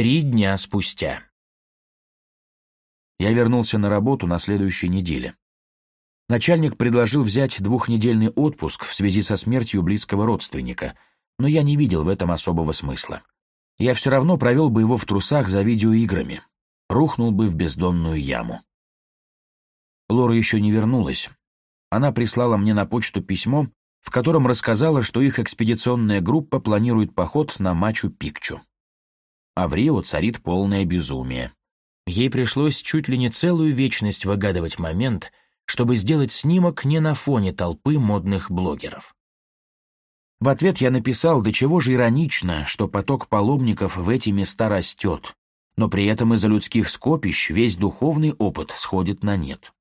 Три дня спустя. Я вернулся на работу на следующей неделе. Начальник предложил взять двухнедельный отпуск в связи со смертью близкого родственника, но я не видел в этом особого смысла. Я все равно провел бы его в трусах за видеоиграми, рухнул бы в бездонную яму. Лора еще не вернулась. Она прислала мне на почту письмо, в котором рассказала, что их экспедиционная группа планирует поход на Мачу-Пикчу а в Рио царит полное безумие. Ей пришлось чуть ли не целую вечность выгадывать момент, чтобы сделать снимок не на фоне толпы модных блогеров. В ответ я написал, до чего же иронично, что поток паломников в эти места растет, но при этом из-за людских скопищ весь духовный опыт сходит на нет.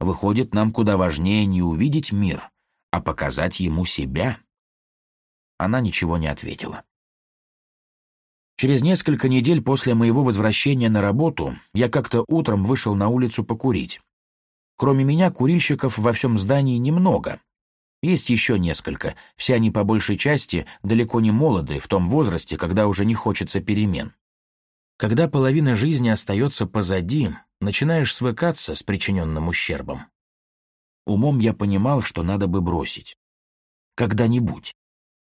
Выходит, нам куда важнее не увидеть мир, а показать ему себя. Она ничего не ответила. Через несколько недель после моего возвращения на работу я как-то утром вышел на улицу покурить. Кроме меня, курильщиков во всем здании немного. Есть еще несколько, все они по большей части далеко не молоды, в том возрасте, когда уже не хочется перемен. Когда половина жизни остается позади, начинаешь свыкаться с причиненным ущербом. Умом я понимал, что надо бы бросить. Когда-нибудь.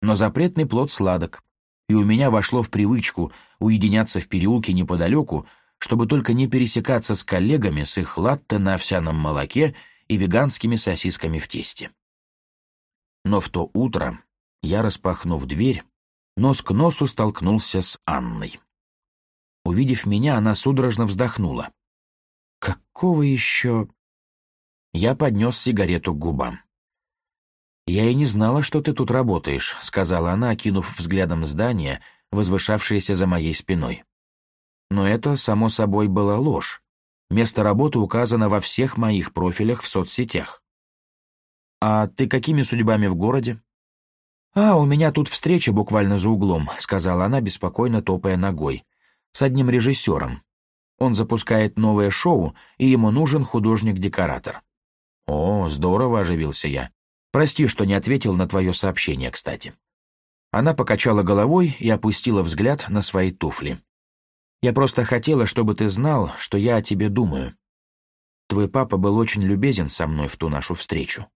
Но запретный плод сладок, и у меня вошло в привычку уединяться в переулке неподалеку, чтобы только не пересекаться с коллегами с их латте на овсяном молоке и веганскими сосисками в тесте. Но в то утро я, распахнув дверь, нос к носу столкнулся с Анной. Увидев меня, она судорожно вздохнула. «Какого еще...» Я поднес сигарету к губам. «Я и не знала, что ты тут работаешь», — сказала она, окинув взглядом здание, возвышавшееся за моей спиной. Но это, само собой, была ложь. Место работы указано во всех моих профилях в соцсетях. «А ты какими судьбами в городе?» «А, у меня тут встреча буквально за углом», — сказала она, беспокойно топая ногой. «С одним режиссером. Он запускает новое шоу, и ему нужен художник-декоратор». «О, здорово», — оживился я. Прости, что не ответил на твое сообщение, кстати». Она покачала головой и опустила взгляд на свои туфли. «Я просто хотела, чтобы ты знал, что я о тебе думаю. Твой папа был очень любезен со мной в ту нашу встречу.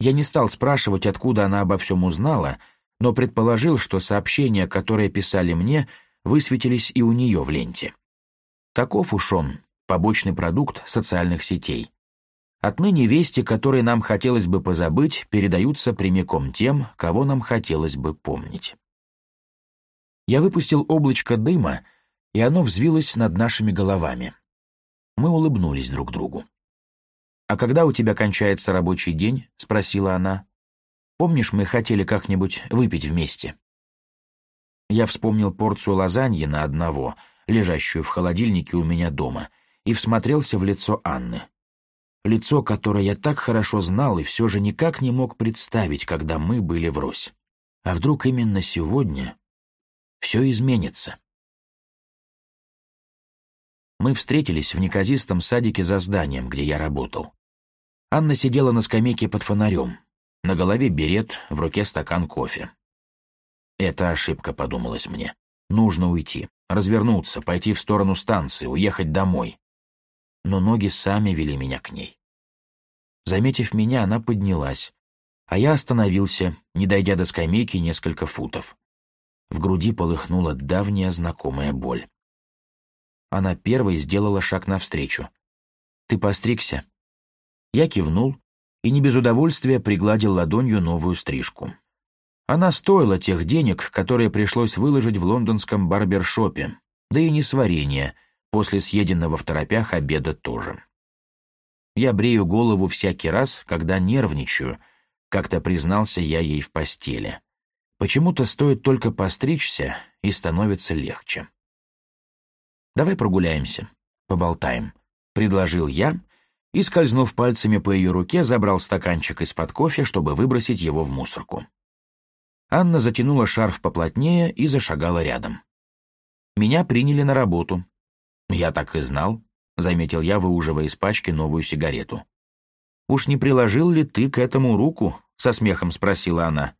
Я не стал спрашивать, откуда она обо всем узнала, но предположил, что сообщения, которые писали мне, высветились и у нее в ленте. Таков уж он, побочный продукт социальных сетей. Отныне вести, которые нам хотелось бы позабыть, передаются прямиком тем, кого нам хотелось бы помнить. Я выпустил облачко дыма, и оно взвилось над нашими головами. Мы улыбнулись друг другу. «А когда у тебя кончается рабочий день?» — спросила она. «Помнишь, мы хотели как-нибудь выпить вместе?» Я вспомнил порцию лазаньи на одного, лежащую в холодильнике у меня дома, и всмотрелся в лицо Анны лицо, которое я так хорошо знал и все же никак не мог представить, когда мы были врозь. А вдруг именно сегодня все изменится? Мы встретились в неказистом садике за зданием, где я работал. Анна сидела на скамейке под фонарем. На голове берет, в руке стакан кофе. «Это ошибка», — подумалось мне. «Нужно уйти, развернуться, пойти в сторону станции, уехать домой но ноги сами вели меня к ней. Заметив меня, она поднялась, а я остановился, не дойдя до скамейки несколько футов. В груди полыхнула давняя знакомая боль. Она первой сделала шаг навстречу. «Ты постригся?» Я кивнул и не без удовольствия пригладил ладонью новую стрижку. Она стоила тех денег, которые пришлось выложить в лондонском барбершопе, да и не сварение — после съеденного в торопях обеда тоже. Я брею голову всякий раз, когда нервничаю, как-то признался я ей в постели. Почему-то стоит только постричься, и становится легче. «Давай прогуляемся, поболтаем», — предложил я, и, скользнув пальцами по ее руке, забрал стаканчик из-под кофе, чтобы выбросить его в мусорку. Анна затянула шарф поплотнее и зашагала рядом. Меня приняли на работу, «Я так и знал», — заметил я, выуживая из пачки новую сигарету. «Уж не приложил ли ты к этому руку?» — со смехом спросила она.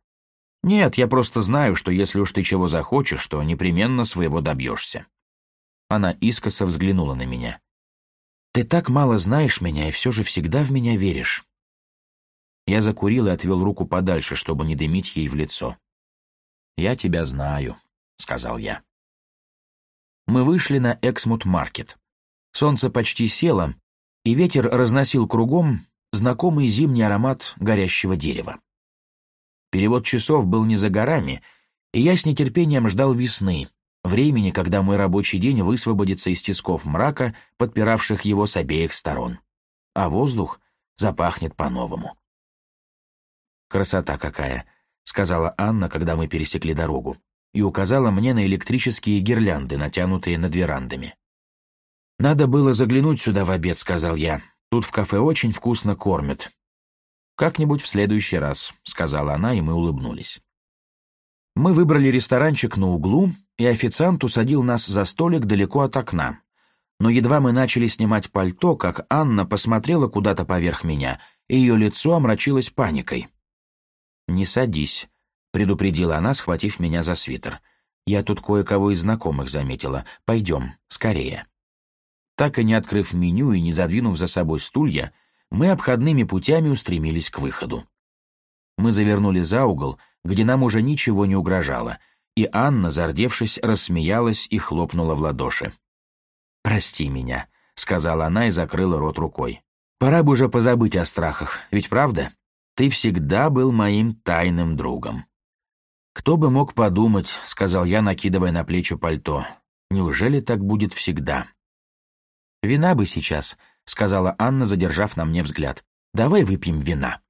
«Нет, я просто знаю, что если уж ты чего захочешь, то непременно своего добьешься». Она искоса взглянула на меня. «Ты так мало знаешь меня и все же всегда в меня веришь». Я закурил и отвел руку подальше, чтобы не дымить ей в лицо. «Я тебя знаю», — сказал я. Мы вышли на Эксмут-маркет. Солнце почти село, и ветер разносил кругом знакомый зимний аромат горящего дерева. Перевод часов был не за горами, и я с нетерпением ждал весны, времени, когда мой рабочий день высвободится из тисков мрака, подпиравших его с обеих сторон. А воздух запахнет по-новому. «Красота какая!» — сказала Анна, когда мы пересекли дорогу и указала мне на электрические гирлянды, натянутые над верандами. «Надо было заглянуть сюда в обед», — сказал я. «Тут в кафе очень вкусно кормят». «Как-нибудь в следующий раз», — сказала она, и мы улыбнулись. Мы выбрали ресторанчик на углу, и официант усадил нас за столик далеко от окна. Но едва мы начали снимать пальто, как Анна посмотрела куда-то поверх меня, и ее лицо омрачилось паникой. «Не садись», — предупредила она, схватив меня за свитер. «Я тут кое-кого из знакомых заметила. Пойдем, скорее». Так и не открыв меню и не задвинув за собой стулья, мы обходными путями устремились к выходу. Мы завернули за угол, где нам уже ничего не угрожало, и Анна, зардевшись, рассмеялась и хлопнула в ладоши. «Прости меня», — сказала она и закрыла рот рукой. «Пора бы уже позабыть о страхах, ведь правда? Ты всегда был моим тайным другом». «Кто бы мог подумать», — сказал я, накидывая на плечи пальто. «Неужели так будет всегда?» «Вина бы сейчас», — сказала Анна, задержав на мне взгляд. «Давай выпьем вина».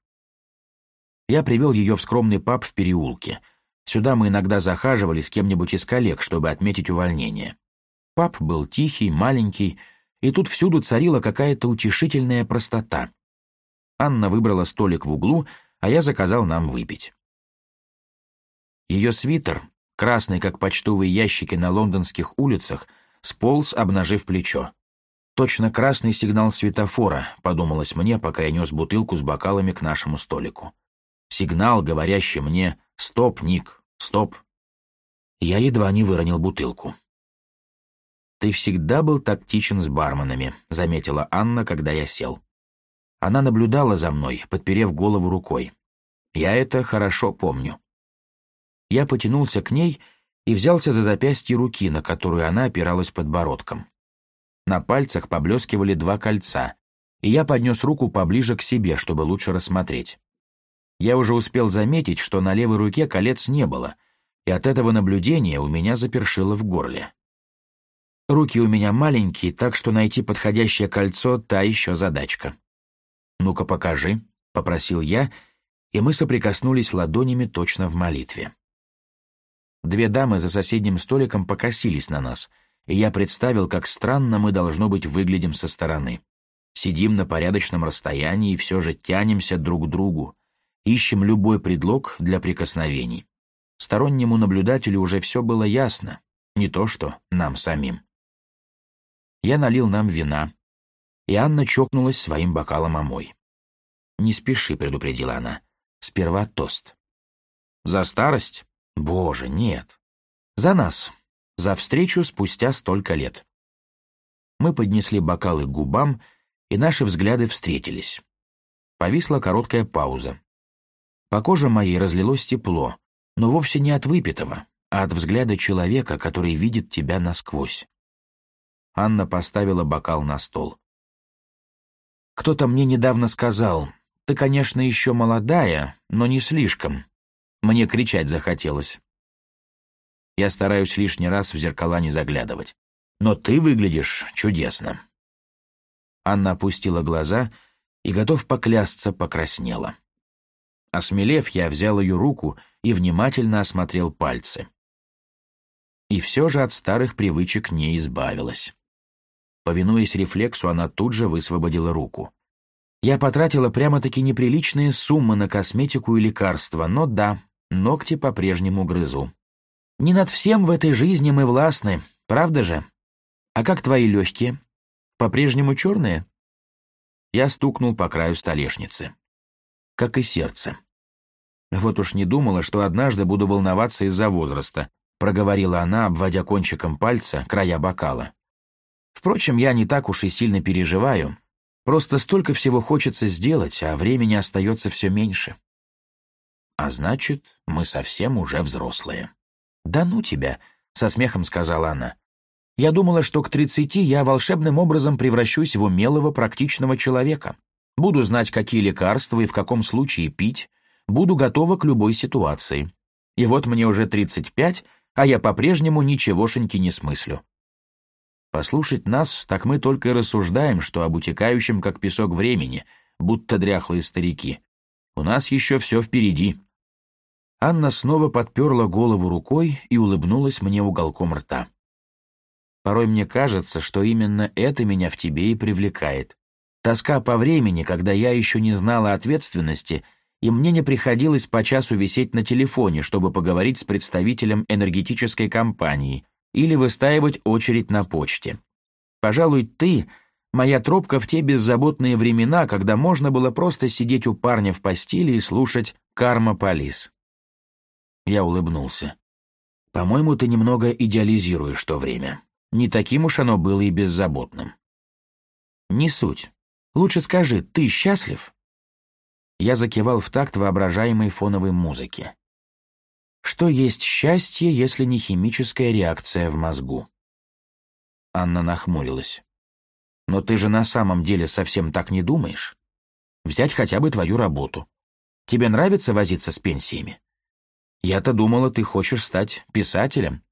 Я привел ее в скромный паб в переулке. Сюда мы иногда захаживали с кем-нибудь из коллег, чтобы отметить увольнение. Паб был тихий, маленький, и тут всюду царила какая-то утешительная простота. Анна выбрала столик в углу, а я заказал нам выпить. Ее свитер, красный как почтовые ящики на лондонских улицах, сполз, обнажив плечо. «Точно красный сигнал светофора», — подумалось мне, пока я нес бутылку с бокалами к нашему столику. Сигнал, говорящий мне «Стоп, Ник, стоп». Я едва не выронил бутылку. «Ты всегда был тактичен с барменами», — заметила Анна, когда я сел. Она наблюдала за мной, подперев голову рукой. «Я это хорошо помню. Я потянулся к ней и взялся за запястье руки, на которую она опиралась подбородком. На пальцах поблескивали два кольца, и я поднес руку поближе к себе, чтобы лучше рассмотреть. Я уже успел заметить, что на левой руке колец не было, и от этого наблюдения у меня запершило в горле. Руки у меня маленькие, так что найти подходящее кольцо — та еще задачка. «Ну-ка покажи», — попросил я, и мы соприкоснулись ладонями точно в молитве. Две дамы за соседним столиком покосились на нас, и я представил, как странно мы, должно быть, выглядим со стороны. Сидим на порядочном расстоянии и все же тянемся друг к другу, ищем любой предлог для прикосновений. Стороннему наблюдателю уже все было ясно, не то что нам самим. Я налил нам вина, и Анна чокнулась своим бокалом о мой. «Не спеши», — предупредила она, — «сперва тост». «За старость?» Боже, нет. За нас. За встречу спустя столько лет. Мы поднесли бокалы к губам, и наши взгляды встретились. Повисла короткая пауза. По коже моей разлилось тепло, но вовсе не от выпитого, а от взгляда человека, который видит тебя насквозь. Анна поставила бокал на стол. «Кто-то мне недавно сказал, ты, конечно, еще молодая, но не слишком. Мне кричать захотелось. Я стараюсь лишний раз в зеркала не заглядывать. Но ты выглядишь чудесно. Анна опустила глаза и, готов поклясться, покраснела. Осмелев, я взял ее руку и внимательно осмотрел пальцы. И все же от старых привычек не избавилась. Повинуясь рефлексу, она тут же высвободила руку. Я потратила прямо-таки неприличные суммы на косметику и лекарства, но да, Ногти по-прежнему грызу. Не над всем в этой жизни мы властны, правда же? А как твои легкие? По-прежнему черные? Я стукнул по краю столешницы. Как и сердце. Вот уж не думала, что однажды буду волноваться из-за возраста, проговорила она, обводя кончиком пальца края бокала. Впрочем, я не так уж и сильно переживаю. Просто столько всего хочется сделать, а времени остается все меньше а значит, мы совсем уже взрослые». «Да ну тебя!» — со смехом сказала она. «Я думала, что к тридцати я волшебным образом превращусь в умелого практичного человека. Буду знать, какие лекарства и в каком случае пить, буду готова к любой ситуации. И вот мне уже тридцать пять, а я по-прежнему ничегошеньки не смыслю». Послушать нас, так мы только и рассуждаем, что об утекающем, как песок времени, будто дряхлые старики. У нас еще все впереди. Анна снова подперла голову рукой и улыбнулась мне уголком рта. «Порой мне кажется, что именно это меня в тебе и привлекает. Тоска по времени, когда я еще не знала ответственности, и мне не приходилось по часу висеть на телефоне, чтобы поговорить с представителем энергетической компании или выстаивать очередь на почте. Пожалуй, ты — моя тропка в те беззаботные времена, когда можно было просто сидеть у парня в постели и слушать «Карма Полис». Я улыбнулся. «По-моему, ты немного идеализируешь то время. Не таким уж оно было и беззаботным». «Не суть. Лучше скажи, ты счастлив?» Я закивал в такт воображаемой фоновой музыки. «Что есть счастье, если не химическая реакция в мозгу?» Анна нахмурилась. «Но ты же на самом деле совсем так не думаешь? Взять хотя бы твою работу. Тебе нравится возиться с пенсиями? Я-то думала, ты хочешь стать писателем».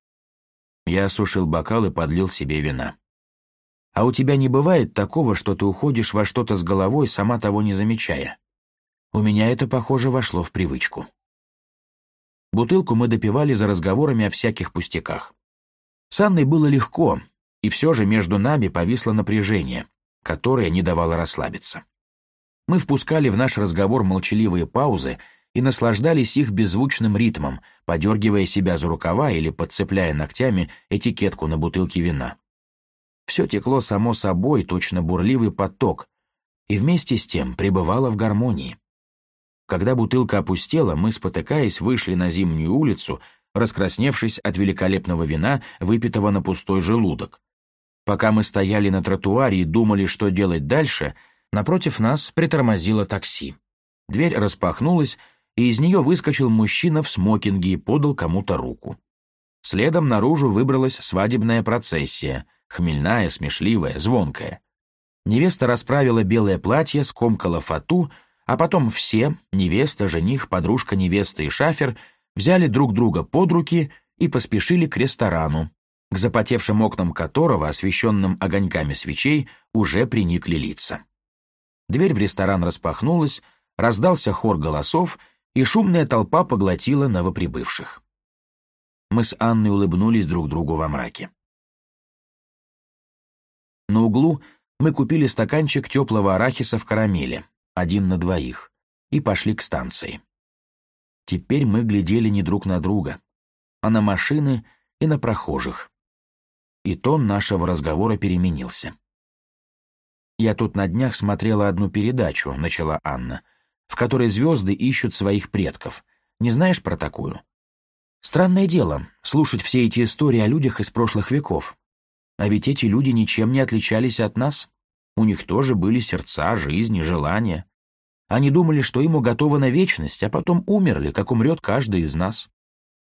Я осушил бокал и подлил себе вина. «А у тебя не бывает такого, что ты уходишь во что-то с головой, сама того не замечая? У меня это, похоже, вошло в привычку». Бутылку мы допивали за разговорами о всяких пустяках. С Анной было легко, и все же между нами повисло напряжение, которое не давало расслабиться. Мы впускали в наш разговор молчаливые паузы и наслаждались их беззвучным ритмом, подергивая себя за рукава или подцепляя ногтями этикетку на бутылке вина. Все текло само собой, точно бурливый поток, и вместе с тем пребывало в гармонии. Когда бутылка опустела, мы, спотыкаясь, вышли на зимнюю улицу, раскрасневшись от великолепного вина, выпитого на пустой желудок. Пока мы стояли на тротуаре и думали, что делать дальше, напротив нас притормозило такси. Дверь распахнулась, и из нее выскочил мужчина в смокинге и подал кому-то руку. Следом наружу выбралась свадебная процессия, хмельная, смешливая, звонкая. Невеста расправила белое платье, скомкала фату, а потом все — невеста, жених, подружка невесты и шафер — взяли друг друга под руки и поспешили к ресторану, к запотевшим окнам которого, освещенным огоньками свечей, уже приникли лица. Дверь в ресторан распахнулась, раздался хор голосов — и шумная толпа поглотила новоприбывших. Мы с Анной улыбнулись друг другу во мраке. На углу мы купили стаканчик теплого арахиса в карамели, один на двоих, и пошли к станции. Теперь мы глядели не друг на друга, а на машины и на прохожих. И тон нашего разговора переменился. «Я тут на днях смотрела одну передачу», — начала Анна — в которой звезды ищут своих предков. Не знаешь про такую? Странное дело слушать все эти истории о людях из прошлых веков. А ведь эти люди ничем не отличались от нас. У них тоже были сердца, жизни, желания. Они думали, что им уготована вечность, а потом умерли, как умрет каждый из нас.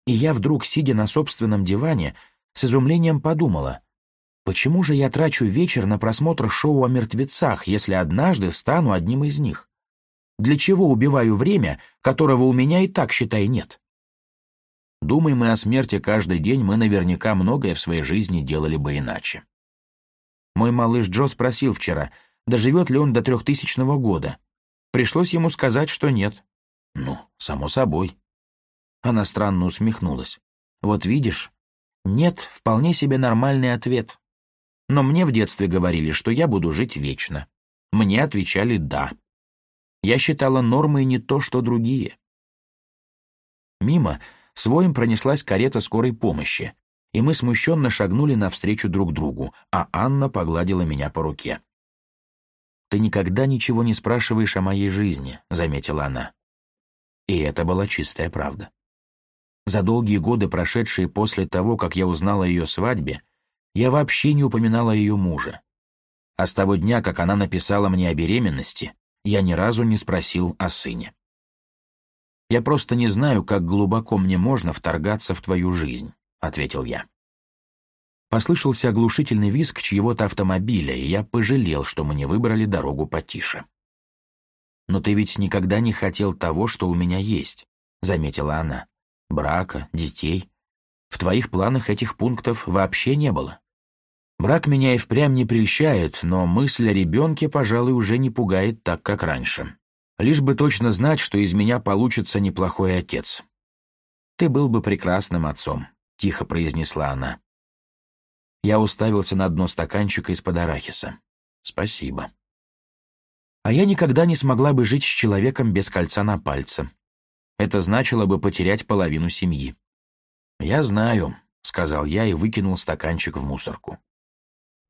И я вдруг, сидя на собственном диване, с изумлением подумала, почему же я трачу вечер на просмотр шоу о мертвецах, если однажды стану одним из них? Для чего убиваю время, которого у меня и так, считай, нет? Думай мы о смерти каждый день, мы наверняка многое в своей жизни делали бы иначе. Мой малыш Джо спросил вчера, доживет ли он до трехтысячного года. Пришлось ему сказать, что нет. Ну, само собой. Она странно усмехнулась. Вот видишь, нет, вполне себе нормальный ответ. Но мне в детстве говорили, что я буду жить вечно. Мне отвечали «да». Я считала нормой не то, что другие. Мимо своим пронеслась карета скорой помощи, и мы смущенно шагнули навстречу друг другу, а Анна погладила меня по руке. «Ты никогда ничего не спрашиваешь о моей жизни», — заметила она. И это была чистая правда. За долгие годы, прошедшие после того, как я узнала о ее свадьбе, я вообще не упоминала ее мужа. А с того дня, как она написала мне о беременности, я ни разу не спросил о сыне. «Я просто не знаю, как глубоко мне можно вторгаться в твою жизнь», — ответил я. Послышался оглушительный визг чьего-то автомобиля, и я пожалел, что мы не выбрали дорогу потише. «Но ты ведь никогда не хотел того, что у меня есть», — заметила она. «Брака, детей. В твоих планах этих пунктов вообще не было». Брак меня и впрямь не прельщает, но мысль о ребенке, пожалуй, уже не пугает так, как раньше. Лишь бы точно знать, что из меня получится неплохой отец. «Ты был бы прекрасным отцом», — тихо произнесла она. Я уставился на дно стаканчика из-под арахиса. «Спасибо». А я никогда не смогла бы жить с человеком без кольца на пальце. Это значило бы потерять половину семьи. «Я знаю», — сказал я и выкинул стаканчик в мусорку.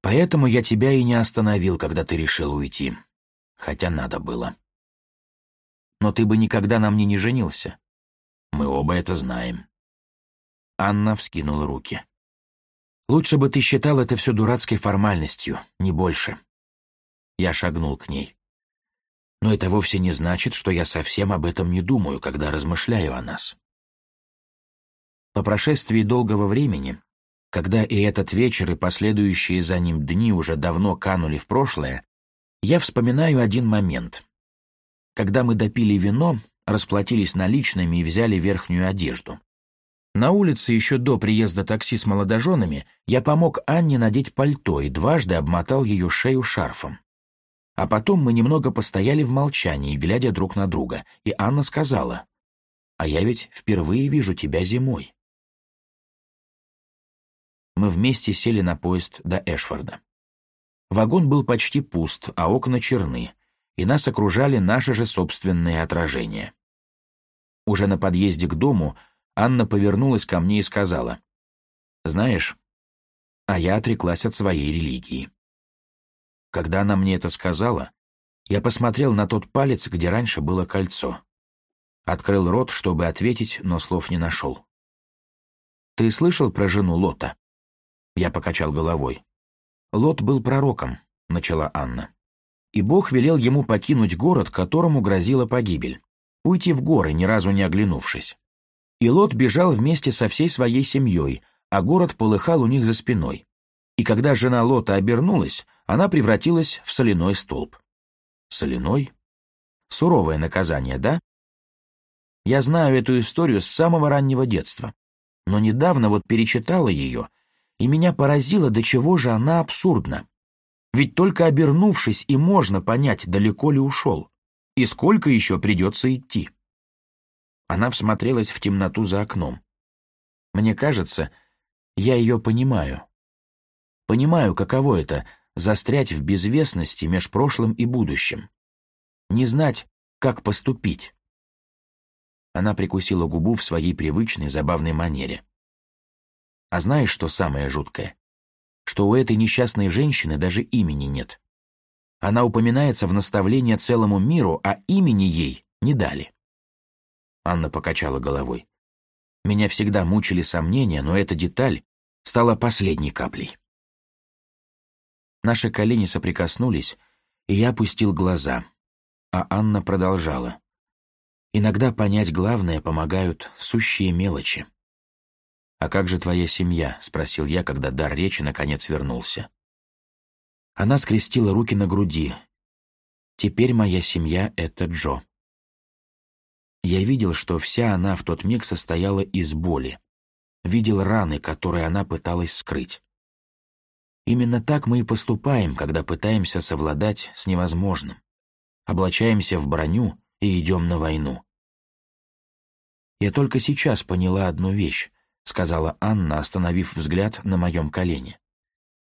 Поэтому я тебя и не остановил, когда ты решил уйти. Хотя надо было. Но ты бы никогда на мне не женился. Мы оба это знаем. Анна вскинула руки. Лучше бы ты считал это все дурацкой формальностью, не больше. Я шагнул к ней. Но это вовсе не значит, что я совсем об этом не думаю, когда размышляю о нас. По прошествии долгого времени когда и этот вечер, и последующие за ним дни уже давно канули в прошлое, я вспоминаю один момент. Когда мы допили вино, расплатились наличными и взяли верхнюю одежду. На улице еще до приезда такси с молодоженами я помог Анне надеть пальто и дважды обмотал ее шею шарфом. А потом мы немного постояли в молчании, глядя друг на друга, и Анна сказала, «А я ведь впервые вижу тебя зимой» мы вместе сели на поезд до Эшфорда. Вагон был почти пуст, а окна черны, и нас окружали наши же собственные отражения. Уже на подъезде к дому Анна повернулась ко мне и сказала, «Знаешь, а я отреклась от своей религии». Когда она мне это сказала, я посмотрел на тот палец, где раньше было кольцо. Открыл рот, чтобы ответить, но слов не нашел. «Ты слышал про жену Лота?» Я покачал головой. Лот был пророком, начала Анна. И Бог велел ему покинуть город, которому грозила погибель. Уйти в горы, ни разу не оглянувшись. И Лот бежал вместе со всей своей семьей, а город полыхал у них за спиной. И когда жена Лота обернулась, она превратилась в соляной столб. Соляной? Суровое наказание, да? Я знаю эту историю с самого раннего детства. Но недавно вот перечитала ее — и меня поразило, до чего же она абсурдна. Ведь только обернувшись и можно понять, далеко ли ушел, и сколько еще придется идти. Она всмотрелась в темноту за окном. Мне кажется, я ее понимаю. Понимаю, каково это — застрять в безвестности меж прошлым и будущим. Не знать, как поступить. Она прикусила губу в своей привычной забавной манере. А знаешь, что самое жуткое? Что у этой несчастной женщины даже имени нет. Она упоминается в наставлении целому миру, а имени ей не дали. Анна покачала головой. Меня всегда мучили сомнения, но эта деталь стала последней каплей. Наши колени соприкоснулись, и я опустил глаза, а Анна продолжала. Иногда понять главное помогают сущие мелочи. «А как же твоя семья?» — спросил я, когда дар речи наконец вернулся. Она скрестила руки на груди. «Теперь моя семья — это Джо». Я видел, что вся она в тот миг состояла из боли. Видел раны, которые она пыталась скрыть. Именно так мы и поступаем, когда пытаемся совладать с невозможным. Облачаемся в броню и идем на войну. Я только сейчас поняла одну вещь. — сказала Анна, остановив взгляд на моем колене.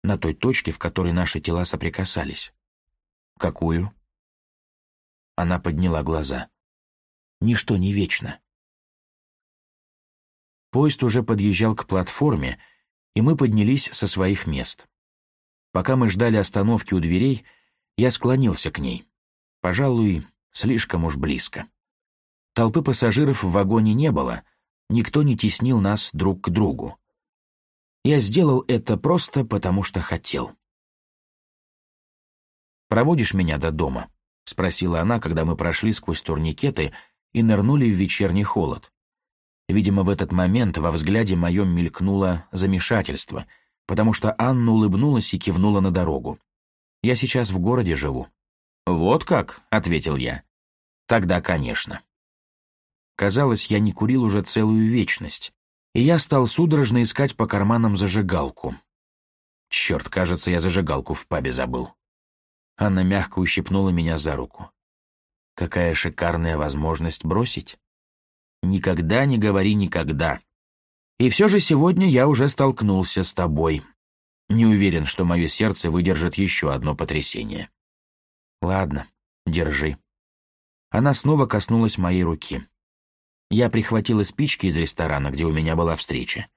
На той точке, в которой наши тела соприкасались. «Какую?» Она подняла глаза. «Ничто не вечно». Поезд уже подъезжал к платформе, и мы поднялись со своих мест. Пока мы ждали остановки у дверей, я склонился к ней. Пожалуй, слишком уж близко. Толпы пассажиров в вагоне не было, никто не теснил нас друг к другу. Я сделал это просто потому, что хотел. «Проводишь меня до дома?» — спросила она, когда мы прошли сквозь турникеты и нырнули в вечерний холод. Видимо, в этот момент во взгляде моем мелькнуло замешательство, потому что Анна улыбнулась и кивнула на дорогу. «Я сейчас в городе живу». «Вот как?» — ответил я. «Тогда, конечно». Казалось, я не курил уже целую вечность, и я стал судорожно искать по карманам зажигалку. Черт, кажется, я зажигалку в пабе забыл. Она мягко ущипнула меня за руку. Какая шикарная возможность бросить. Никогда не говори никогда. И все же сегодня я уже столкнулся с тобой. Не уверен, что мое сердце выдержит еще одно потрясение. Ладно, держи. Она снова коснулась моей руки. Я прихватила спички из ресторана, где у меня была встреча.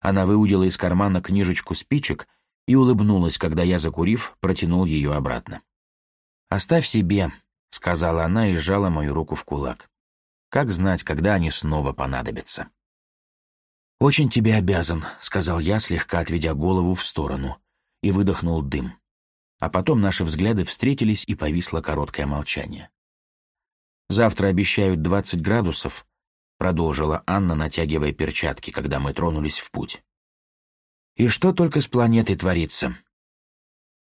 Она выудила из кармана книжечку спичек и улыбнулась, когда я, закурив, протянул ее обратно. «Оставь себе», — сказала она и сжала мою руку в кулак. «Как знать, когда они снова понадобятся?» «Очень тебе обязан», — сказал я, слегка отведя голову в сторону, и выдохнул дым. А потом наши взгляды встретились, и повисло короткое молчание. «Завтра обещают 20 градусов», продолжила Анна, натягивая перчатки, когда мы тронулись в путь. И что только с планетой творится?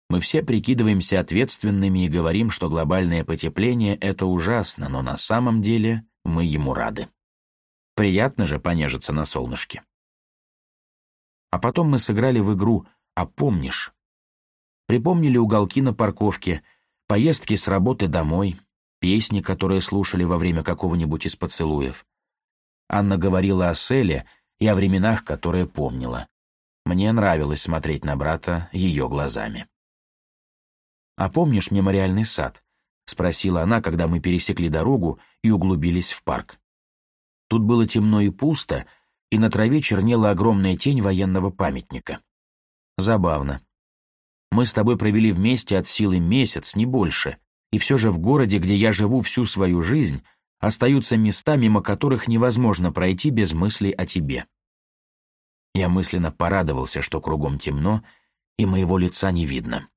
Мы все прикидываемся ответственными и говорим, что глобальное потепление — это ужасно, но на самом деле мы ему рады. Приятно же понежиться на солнышке. А потом мы сыграли в игру «А помнишь?». Припомнили уголки на парковке, поездки с работы домой, песни, которые слушали во время какого-нибудь из поцелуев, Анна говорила о Селе и о временах, которые помнила. Мне нравилось смотреть на брата ее глазами. «А помнишь мемориальный сад?» — спросила она, когда мы пересекли дорогу и углубились в парк. Тут было темно и пусто, и на траве чернела огромная тень военного памятника. Забавно. Мы с тобой провели вместе от силы месяц, не больше, и все же в городе, где я живу всю свою жизнь, остаются места, мимо которых невозможно пройти без мыслей о тебе. Я мысленно порадовался, что кругом темно, и моего лица не видно.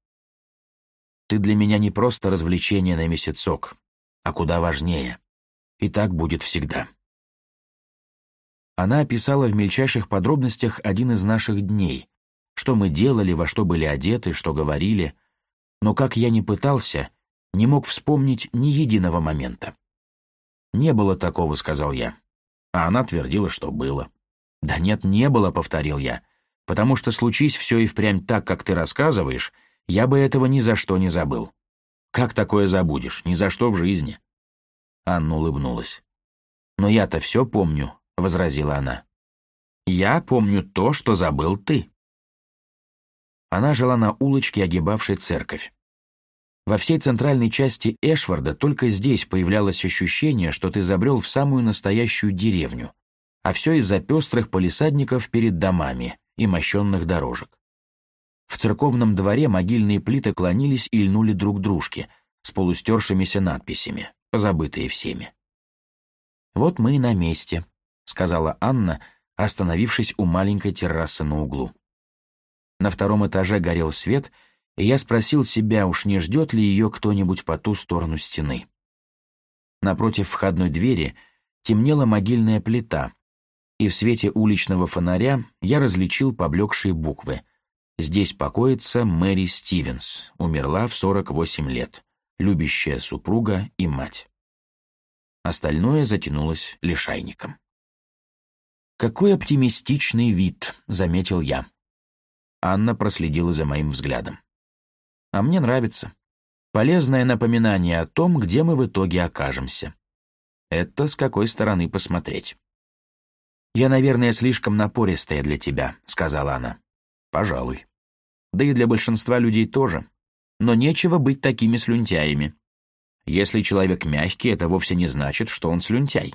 Ты для меня не просто развлечение на месяцок, а куда важнее. И так будет всегда. Она описала в мельчайших подробностях один из наших дней, что мы делали, во что были одеты, что говорили, но как я не пытался, не мог вспомнить ни единого момента. «Не было такого», — сказал я. А она твердила, что было. «Да нет, не было», — повторил я. «Потому что случись все и впрямь так, как ты рассказываешь, я бы этого ни за что не забыл». «Как такое забудешь? Ни за что в жизни». Анна улыбнулась. «Но я-то все помню», — возразила она. «Я помню то, что забыл ты». Она жила на улочке, огибавшей церковь. Во всей центральной части Эшварда только здесь появлялось ощущение, что ты забрел в самую настоящую деревню, а все из-за пестрых полисадников перед домами и мощенных дорожек. В церковном дворе могильные плиты клонились и льнули друг дружке с полустершимися надписями, позабытые всеми. «Вот мы и на месте», — сказала Анна, остановившись у маленькой террасы на углу. На втором этаже горел свет — и я спросил себя, уж не ждет ли ее кто-нибудь по ту сторону стены. Напротив входной двери темнела могильная плита, и в свете уличного фонаря я различил поблекшие буквы. Здесь покоится Мэри Стивенс, умерла в 48 лет, любящая супруга и мать. Остальное затянулось лишайником. «Какой оптимистичный вид», — заметил я. Анна проследила за моим взглядом а мне нравится. Полезное напоминание о том, где мы в итоге окажемся. Это с какой стороны посмотреть. «Я, наверное, слишком напористая для тебя», — сказала она. «Пожалуй. Да и для большинства людей тоже. Но нечего быть такими слюнтяями. Если человек мягкий, это вовсе не значит, что он слюнтяй.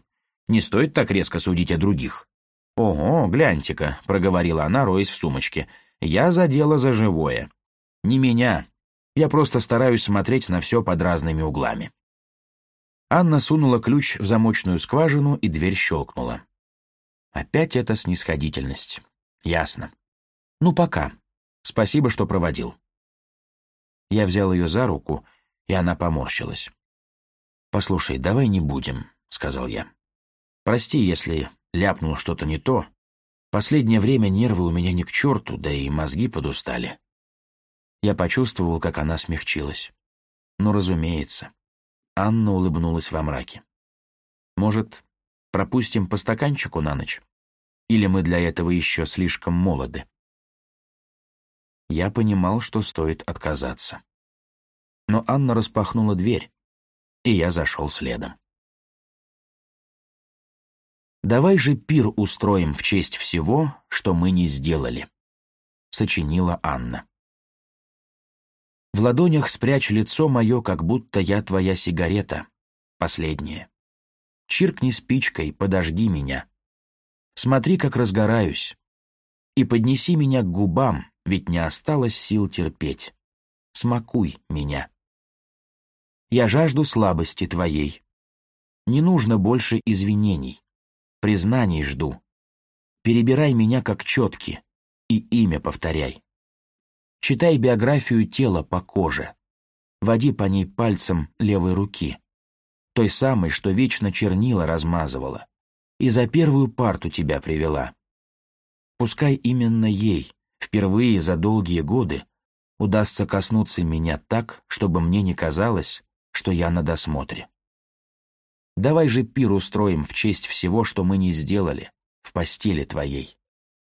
Не стоит так резко судить о других». «Ого, гляньте-ка», — проговорила она, роясь в сумочке. «Я задела за живое. Не меня, я просто стараюсь смотреть на все под разными углами. Анна сунула ключ в замочную скважину, и дверь щелкнула. Опять эта снисходительность. Ясно. Ну, пока. Спасибо, что проводил. Я взял ее за руку, и она поморщилась. «Послушай, давай не будем», — сказал я. «Прости, если ляпнул что-то не то. Последнее время нервы у меня ни к черту, да и мозги подустали. Я почувствовал, как она смягчилась. Ну, разумеется. Анна улыбнулась во мраке. Может, пропустим по стаканчику на ночь? Или мы для этого еще слишком молоды? Я понимал, что стоит отказаться. Но Анна распахнула дверь, и я зашел следом. «Давай же пир устроим в честь всего, что мы не сделали», — сочинила Анна. В ладонях спрячь лицо мое, как будто я твоя сигарета. Последняя. Чиркни спичкой, подожги меня. Смотри, как разгораюсь. И поднеси меня к губам, ведь не осталось сил терпеть. Смакуй меня. Я жажду слабости твоей. Не нужно больше извинений. Признаний жду. Перебирай меня как четки и имя повторяй. Читай биографию тела по коже. Води по ней пальцем левой руки. Той самой, что вечно чернила размазывала. И за первую парту тебя привела. Пускай именно ей, впервые за долгие годы, удастся коснуться меня так, чтобы мне не казалось, что я на досмотре. Давай же пир устроим в честь всего, что мы не сделали, в постели твоей.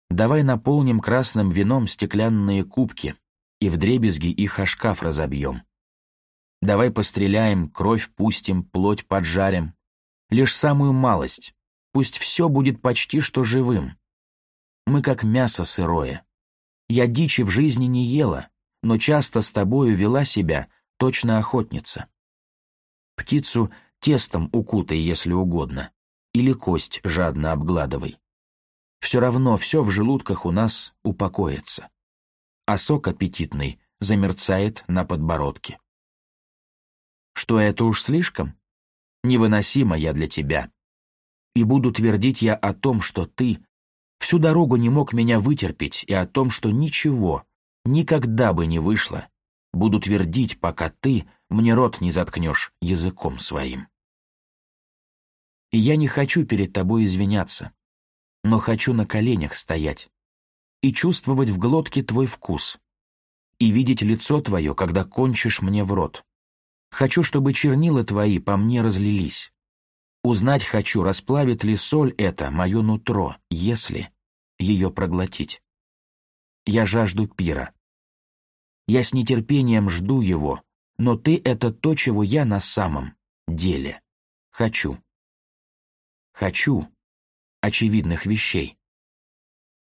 Давай наполним красным вином стеклянные кубки, и вдребезги их о шкаф разобьем. Давай постреляем, кровь пустим, плоть поджарим. Лишь самую малость. Пусть все будет почти что живым. Мы как мясо сырое. Я дичи в жизни не ела, но часто с тобою вела себя точно охотница. Птицу тестом укутай, если угодно, или кость жадно обгладывай. Все равно все в желудках у нас упокоится а сок аппетитный замерцает на подбородке. Что это уж слишком? Невыносимо я для тебя. И буду твердить я о том, что ты всю дорогу не мог меня вытерпеть, и о том, что ничего, никогда бы не вышло. Буду твердить, пока ты мне рот не заткнешь языком своим. И я не хочу перед тобой извиняться, но хочу на коленях стоять, и чувствовать в глотке твой вкус, и видеть лицо твое, когда кончишь мне в рот. Хочу, чтобы чернила твои по мне разлились. Узнать хочу, расплавит ли соль это мое нутро, если ее проглотить. Я жажду пира. Я с нетерпением жду его, но ты — это то, чего я на самом деле хочу. Хочу очевидных вещей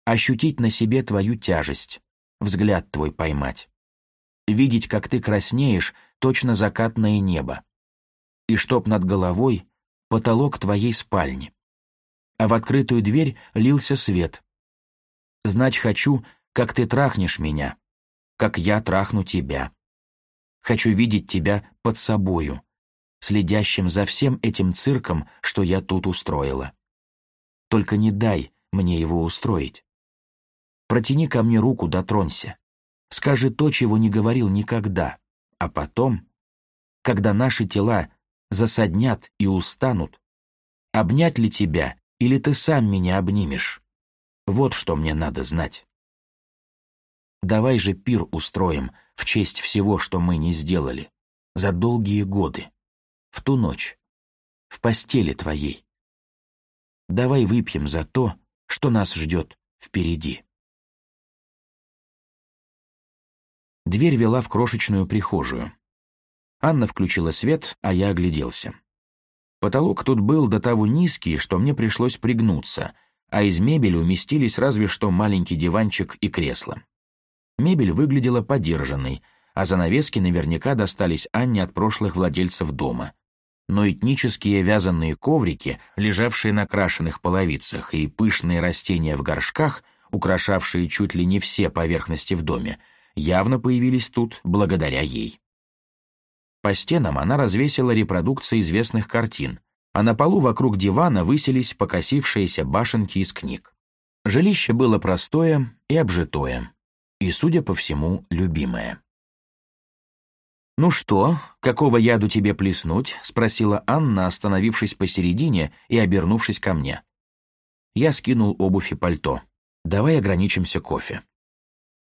ощутить на себе твою тяжесть, взгляд твой поймать. Видеть, как ты краснеешь, точно закатное небо. И чтоб над головой потолок твоей спальни. А в открытую дверь лился свет. Знать хочу, как ты трахнешь меня, как я трахну тебя. Хочу видеть тебя под собою, следящим за всем этим цирком, что я тут устроила. Только не дай мне его устроить. Протяни ко мне руку, дотронься. Скажи то, чего не говорил никогда. А потом, когда наши тела засаднят и устанут, обнять ли тебя или ты сам меня обнимешь? Вот что мне надо знать. Давай же пир устроим в честь всего, что мы не сделали. За долгие годы. В ту ночь. В постели твоей. Давай выпьем за то, что нас ждет впереди. Дверь вела в крошечную прихожую. Анна включила свет, а я огляделся. Потолок тут был до того низкий, что мне пришлось пригнуться, а из мебели уместились разве что маленький диванчик и кресло. Мебель выглядела подержанной, а занавески наверняка достались Анне от прошлых владельцев дома. Но этнические вязаные коврики, лежавшие на крашенных половицах, и пышные растения в горшках, украшавшие чуть ли не все поверхности в доме, явно появились тут благодаря ей. По стенам она развесила репродукции известных картин, а на полу вокруг дивана высились покосившиеся башенки из книг. Жилище было простое и обжитое, и, судя по всему, любимое. «Ну что, какого яду тебе плеснуть?» — спросила Анна, остановившись посередине и обернувшись ко мне. Я скинул обувь и пальто. «Давай ограничимся кофе».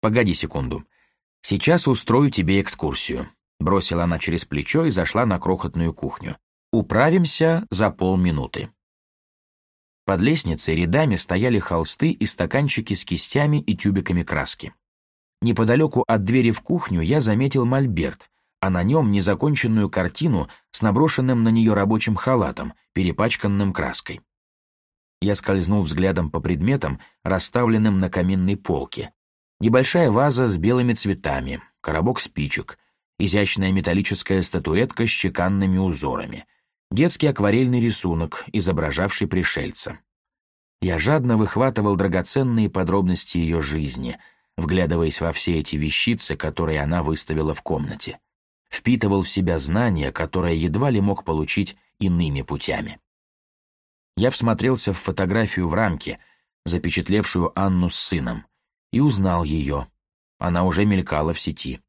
«Погоди секунду. «Сейчас устрою тебе экскурсию», — бросила она через плечо и зашла на крохотную кухню. «Управимся за полминуты». Под лестницей рядами стояли холсты и стаканчики с кистями и тюбиками краски. Неподалеку от двери в кухню я заметил мольберт, а на нем незаконченную картину с наброшенным на нее рабочим халатом, перепачканным краской. Я скользнул взглядом по предметам, расставленным на каминной полке, Небольшая ваза с белыми цветами, коробок спичек, изящная металлическая статуэтка с чеканными узорами, детский акварельный рисунок, изображавший пришельца. Я жадно выхватывал драгоценные подробности ее жизни, вглядываясь во все эти вещицы, которые она выставила в комнате. Впитывал в себя знания, которые едва ли мог получить иными путями. Я всмотрелся в фотографию в рамке, запечатлевшую Анну с сыном — и узнал ее. Она уже мелькала в сети.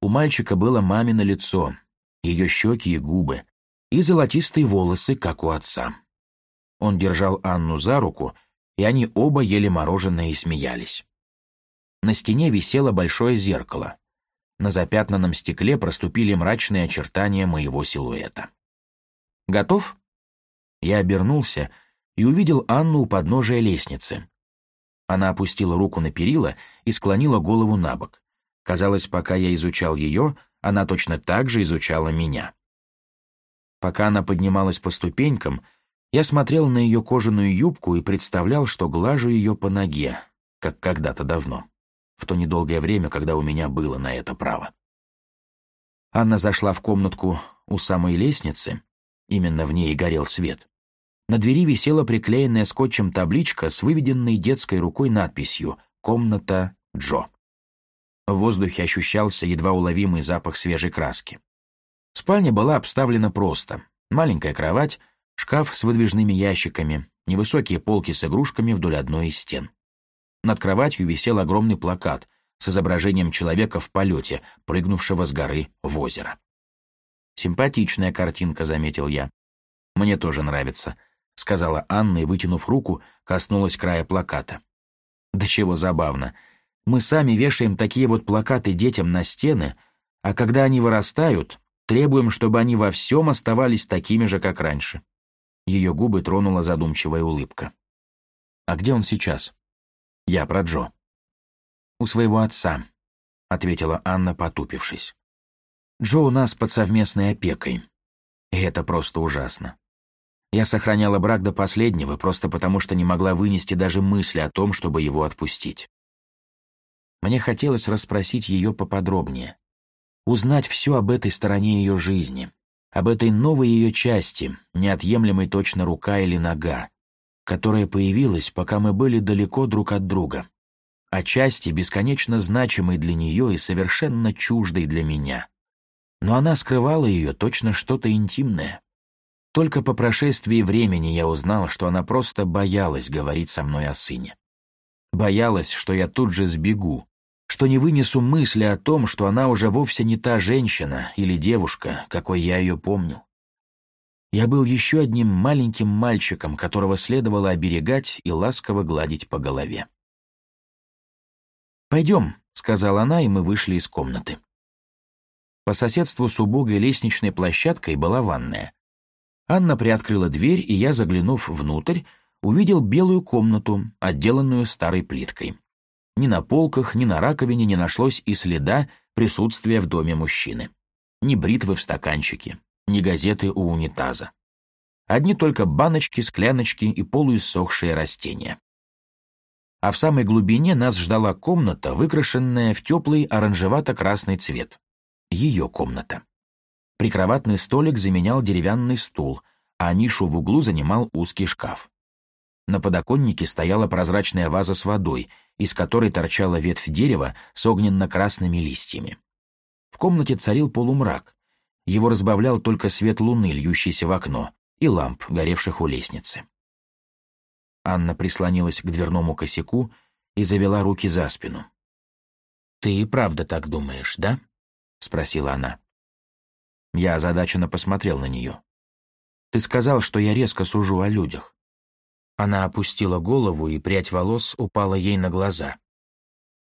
У мальчика было мамино лицо, ее щеки и губы, и золотистые волосы, как у отца. Он держал Анну за руку, и они оба ели мороженое и смеялись. На стене висело большое зеркало. На запятнанном стекле проступили мрачные очертания моего силуэта. «Готов?» Я обернулся и увидел Анну у подножия лестницы. Она опустила руку на перила и склонила голову на бок. Казалось, пока я изучал ее, она точно так же изучала меня. Пока она поднималась по ступенькам, я смотрел на ее кожаную юбку и представлял, что глажу ее по ноге, как когда-то давно, в то недолгое время, когда у меня было на это право. Анна зашла в комнатку у самой лестницы, именно в ней горел свет, на двери висела приклеенная скотчем табличка с выведенной детской рукой надписью «Комната Джо». В воздухе ощущался едва уловимый запах свежей краски. Спальня была обставлена просто. Маленькая кровать, шкаф с выдвижными ящиками, невысокие полки с игрушками вдоль одной из стен. Над кроватью висел огромный плакат с изображением человека в полете, прыгнувшего с горы в озеро. «Симпатичная картинка», — заметил я. «Мне тоже нравится», — сказала Анна и, вытянув руку, коснулась края плаката. «Да чего забавно. Мы сами вешаем такие вот плакаты детям на стены, а когда они вырастают, требуем, чтобы они во всем оставались такими же, как раньше». Ее губы тронула задумчивая улыбка. «А где он сейчас?» «Я про Джо». «У своего отца», — ответила Анна, потупившись. «Джо у нас под совместной опекой. И это просто ужасно. Я сохраняла брак до последнего, просто потому что не могла вынести даже мысли о том, чтобы его отпустить. Мне хотелось расспросить ее поподробнее, узнать все об этой стороне ее жизни, об этой новой ее части, неотъемлемой точно рука или нога, которая появилась, пока мы были далеко друг от друга, о части, бесконечно значимой для нее и совершенно чуждой для меня. Но она скрывала ее точно что-то интимное. Только по прошествии времени я узнал, что она просто боялась говорить со мной о сыне. Боялась, что я тут же сбегу, что не вынесу мысли о том, что она уже вовсе не та женщина или девушка, какой я ее помнил. Я был еще одним маленьким мальчиком, которого следовало оберегать и ласково гладить по голове. «Пойдем», — сказала она, и мы вышли из комнаты. По соседству с убогой лестничной площадкой была ванная. Анна приоткрыла дверь, и я, заглянув внутрь, увидел белую комнату, отделанную старой плиткой. Ни на полках, ни на раковине не нашлось и следа присутствия в доме мужчины. Ни бритвы в стаканчике, ни газеты у унитаза. Одни только баночки, скляночки и полуиссохшие растения. А в самой глубине нас ждала комната, выкрашенная в теплый оранжевато-красный цвет. Ее комната. Прикроватный столик заменял деревянный стул, а нишу в углу занимал узкий шкаф. На подоконнике стояла прозрачная ваза с водой, из которой торчала ветвь дерева с огненно-красными листьями. В комнате царил полумрак. Его разбавлял только свет луны, льющийся в окно, и ламп, горевших у лестницы. Анна прислонилась к дверному косяку и завела руки за спину. «Ты и правда так думаешь, да?» — спросила она. Я озадаченно посмотрел на нее. «Ты сказал, что я резко сужу о людях». Она опустила голову, и прядь волос упала ей на глаза.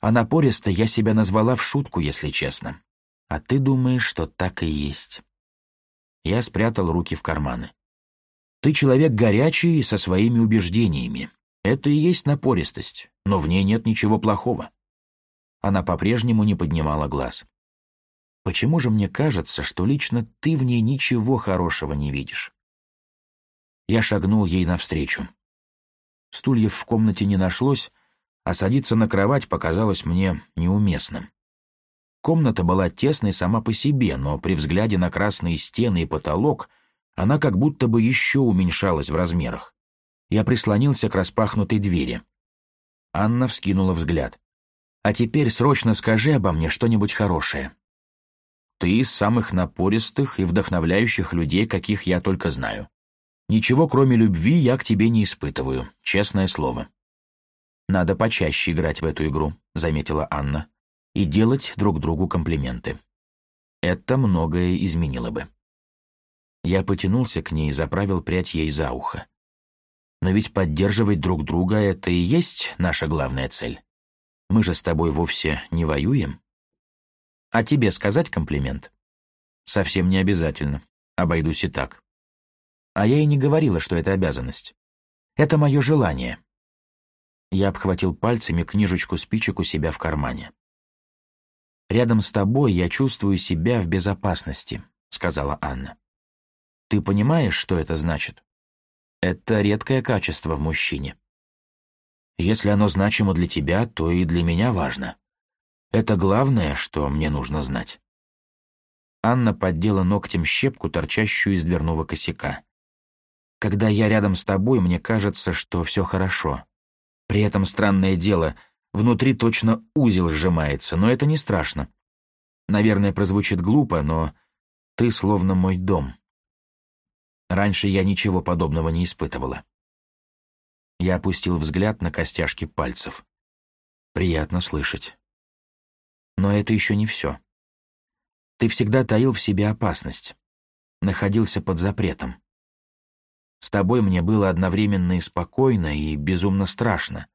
«А напористо я себя назвала в шутку, если честно. А ты думаешь, что так и есть». Я спрятал руки в карманы. «Ты человек горячий и со своими убеждениями. Это и есть напористость, но в ней нет ничего плохого». Она по-прежнему не поднимала глаз. Почему же мне кажется, что лично ты в ней ничего хорошего не видишь?» Я шагнул ей навстречу. Стульев в комнате не нашлось, а садиться на кровать показалось мне неуместным. Комната была тесной сама по себе, но при взгляде на красные стены и потолок она как будто бы еще уменьшалась в размерах. Я прислонился к распахнутой двери. Анна вскинула взгляд. «А теперь срочно скажи обо мне что-нибудь хорошее», ты из самых напористых и вдохновляющих людей, каких я только знаю. Ничего, кроме любви, я к тебе не испытываю, честное слово. Надо почаще играть в эту игру, заметила Анна, и делать друг другу комплименты. Это многое изменило бы. Я потянулся к ней и заправил прядь ей за ухо. Но ведь поддерживать друг друга — это и есть наша главная цель. Мы же с тобой вовсе не воюем. А тебе сказать комплимент? Совсем не обязательно. Обойдусь и так. А я и не говорила, что это обязанность. Это мое желание. Я обхватил пальцами книжечку спичек у себя в кармане. «Рядом с тобой я чувствую себя в безопасности», — сказала Анна. «Ты понимаешь, что это значит?» «Это редкое качество в мужчине». «Если оно значимо для тебя, то и для меня важно», это главное, что мне нужно знать». Анна поддела ногтем щепку, торчащую из дверного косяка. «Когда я рядом с тобой, мне кажется, что все хорошо. При этом странное дело, внутри точно узел сжимается, но это не страшно. Наверное, прозвучит глупо, но ты словно мой дом. Раньше я ничего подобного не испытывала». Я опустил взгляд на костяшки пальцев. «Приятно слышать». Но это еще не все. Ты всегда таил в себе опасность. Находился под запретом. С тобой мне было одновременно и спокойно, и безумно страшно.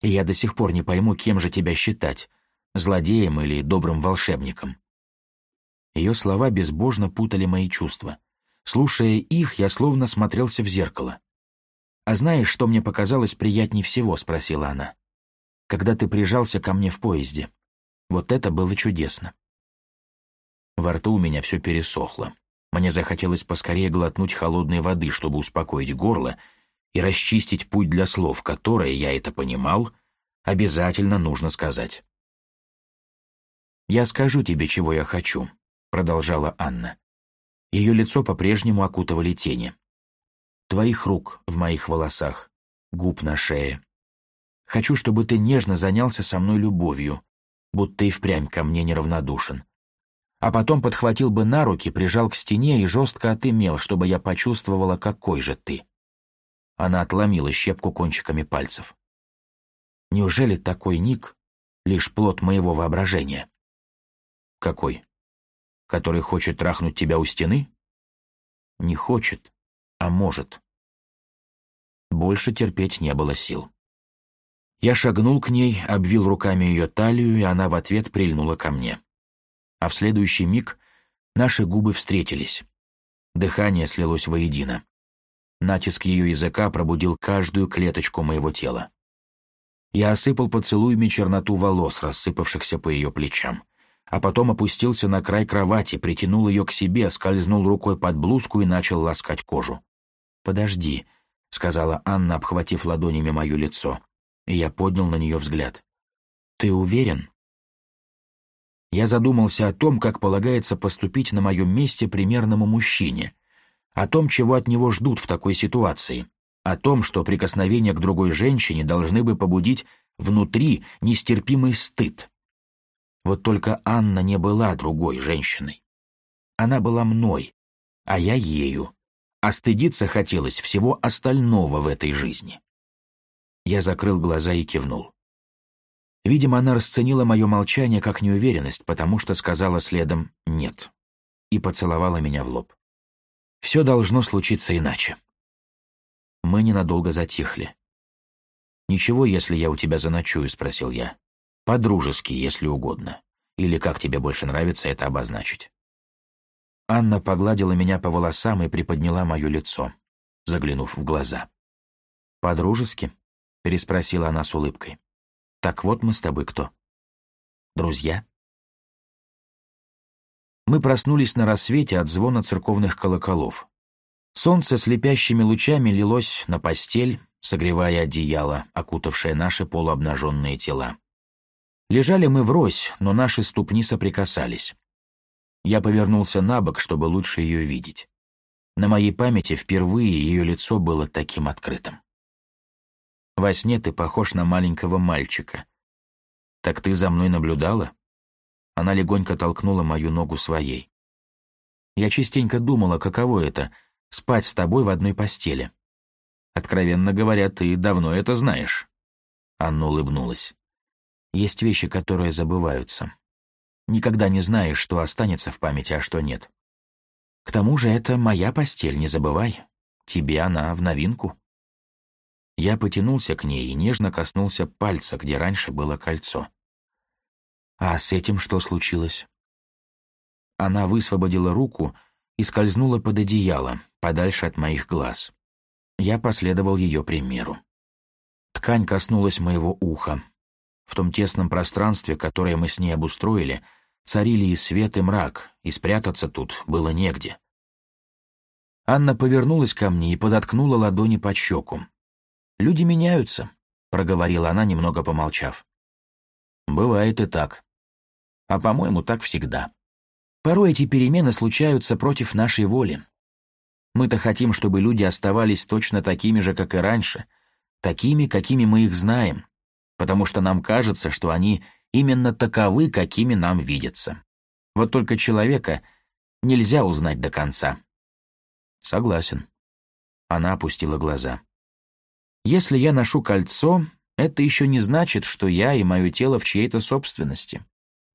И я до сих пор не пойму, кем же тебя считать — злодеем или добрым волшебником. Ее слова безбожно путали мои чувства. Слушая их, я словно смотрелся в зеркало. «А знаешь, что мне показалось приятней всего?» — спросила она. «Когда ты прижался ко мне в поезде. Вот это было чудесно. Во рту у меня все пересохло. Мне захотелось поскорее глотнуть холодной воды, чтобы успокоить горло и расчистить путь для слов, которые, я это понимал, обязательно нужно сказать. «Я скажу тебе, чего я хочу», — продолжала Анна. Ее лицо по-прежнему окутывали тени. «Твоих рук в моих волосах, губ на шее. Хочу, чтобы ты нежно занялся со мной любовью, будто и впрямь ко мне неравнодушен. А потом подхватил бы на руки, прижал к стене и жестко отымел, чтобы я почувствовала, какой же ты. Она отломила щепку кончиками пальцев. Неужели такой ник — лишь плод моего воображения? Какой? Который хочет трахнуть тебя у стены? Не хочет, а может. Больше терпеть не было сил. Я шагнул к ней, обвил руками ее талию, и она в ответ прильнула ко мне. А в следующий миг наши губы встретились. Дыхание слилось воедино. Натиск ее языка пробудил каждую клеточку моего тела. Я осыпал поцелуями черноту волос, рассыпавшихся по ее плечам, а потом опустился на край кровати, притянул ее к себе, скользнул рукой под блузку и начал ласкать кожу. «Подожди», — сказала Анна, обхватив ладонями мое лицо. Я поднял на нее взгляд. «Ты уверен?» Я задумался о том, как полагается поступить на моем месте примерному мужчине, о том, чего от него ждут в такой ситуации, о том, что прикосновения к другой женщине должны бы побудить внутри нестерпимый стыд. Вот только Анна не была другой женщиной. Она была мной, а я ею, а стыдиться хотелось всего остального в этой жизни. Я закрыл глаза и кивнул. Видимо, она расценила мое молчание как неуверенность, потому что сказала следом «нет» и поцеловала меня в лоб. «Все должно случиться иначе». Мы ненадолго затихли. «Ничего, если я у тебя заночую?» — спросил я. «По-дружески, если угодно. Или как тебе больше нравится это обозначить?» Анна погладила меня по волосам и приподняла мое лицо, заглянув в глаза. «По-дружески?» переспросила она с улыбкой. «Так вот мы с тобой кто? Друзья?» Мы проснулись на рассвете от звона церковных колоколов. Солнце слепящими лучами лилось на постель, согревая одеяло, окутавшее наши полуобнаженные тела. Лежали мы врозь, но наши ступни соприкасались. Я повернулся на бок, чтобы лучше ее видеть. На моей памяти впервые ее лицо было таким открытым. Во сне ты похож на маленького мальчика. Так ты за мной наблюдала? Она легонько толкнула мою ногу своей. Я частенько думала, каково это — спать с тобой в одной постели. Откровенно говоря, ты давно это знаешь. Анна улыбнулась. Есть вещи, которые забываются. Никогда не знаешь, что останется в памяти, а что нет. К тому же это моя постель, не забывай. Тебе она в новинку. Я потянулся к ней и нежно коснулся пальца, где раньше было кольцо. А с этим что случилось? Она высвободила руку и скользнула под одеяло, подальше от моих глаз. Я последовал ее примеру. Ткань коснулась моего уха. В том тесном пространстве, которое мы с ней обустроили, царили и свет, и мрак, и спрятаться тут было негде. Анна повернулась ко мне и подоткнула ладони под щеку. «Люди меняются», — проговорила она, немного помолчав. «Бывает и так. А, по-моему, так всегда. Порой эти перемены случаются против нашей воли. Мы-то хотим, чтобы люди оставались точно такими же, как и раньше, такими, какими мы их знаем, потому что нам кажется, что они именно таковы, какими нам видятся. Вот только человека нельзя узнать до конца». «Согласен». Она опустила глаза. Если я ношу кольцо, это еще не значит, что я и мое тело в чьей-то собственности.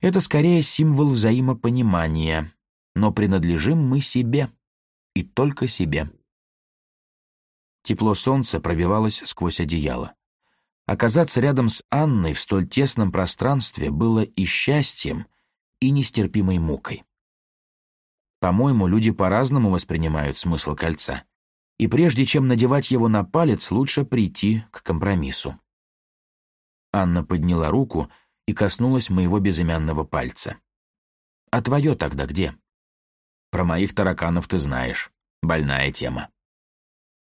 Это скорее символ взаимопонимания, но принадлежим мы себе и только себе. Тепло солнца пробивалось сквозь одеяло. Оказаться рядом с Анной в столь тесном пространстве было и счастьем, и нестерпимой мукой. По-моему, люди по-разному воспринимают смысл кольца и прежде чем надевать его на палец, лучше прийти к компромиссу. Анна подняла руку и коснулась моего безымянного пальца. «А твое тогда где?» «Про моих тараканов ты знаешь. Больная тема».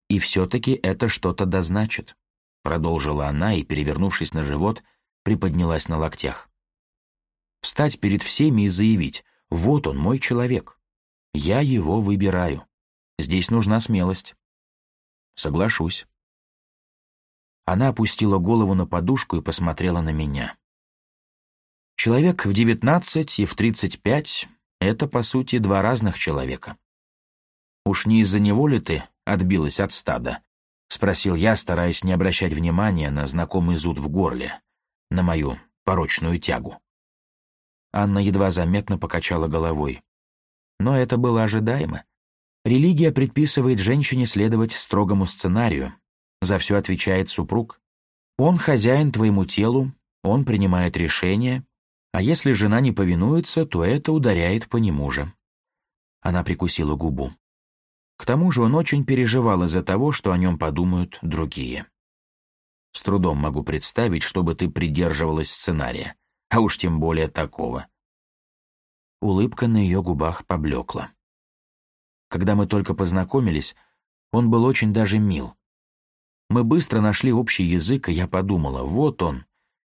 «И все-таки это что-то дозначит», — продолжила она и, перевернувшись на живот, приподнялась на локтях. «Встать перед всеми и заявить, вот он, мой человек. Я его выбираю. Здесь нужна смелость. Соглашусь. Она опустила голову на подушку и посмотрела на меня. Человек в 19 и в 35 — это, по сути, два разных человека. «Уж не из-за него ли ты отбилась от стада?» — спросил я, стараясь не обращать внимания на знакомый зуд в горле, на мою порочную тягу. Анна едва заметно покачала головой. Но это было ожидаемо. Религия предписывает женщине следовать строгому сценарию. За все отвечает супруг. Он хозяин твоему телу, он принимает решения, а если жена не повинуется, то это ударяет по нему же. Она прикусила губу. К тому же он очень переживал из-за того, что о нем подумают другие. С трудом могу представить, чтобы ты придерживалась сценария, а уж тем более такого. Улыбка на ее губах поблекла. Когда мы только познакомились, он был очень даже мил. Мы быстро нашли общий язык, и я подумала, вот он,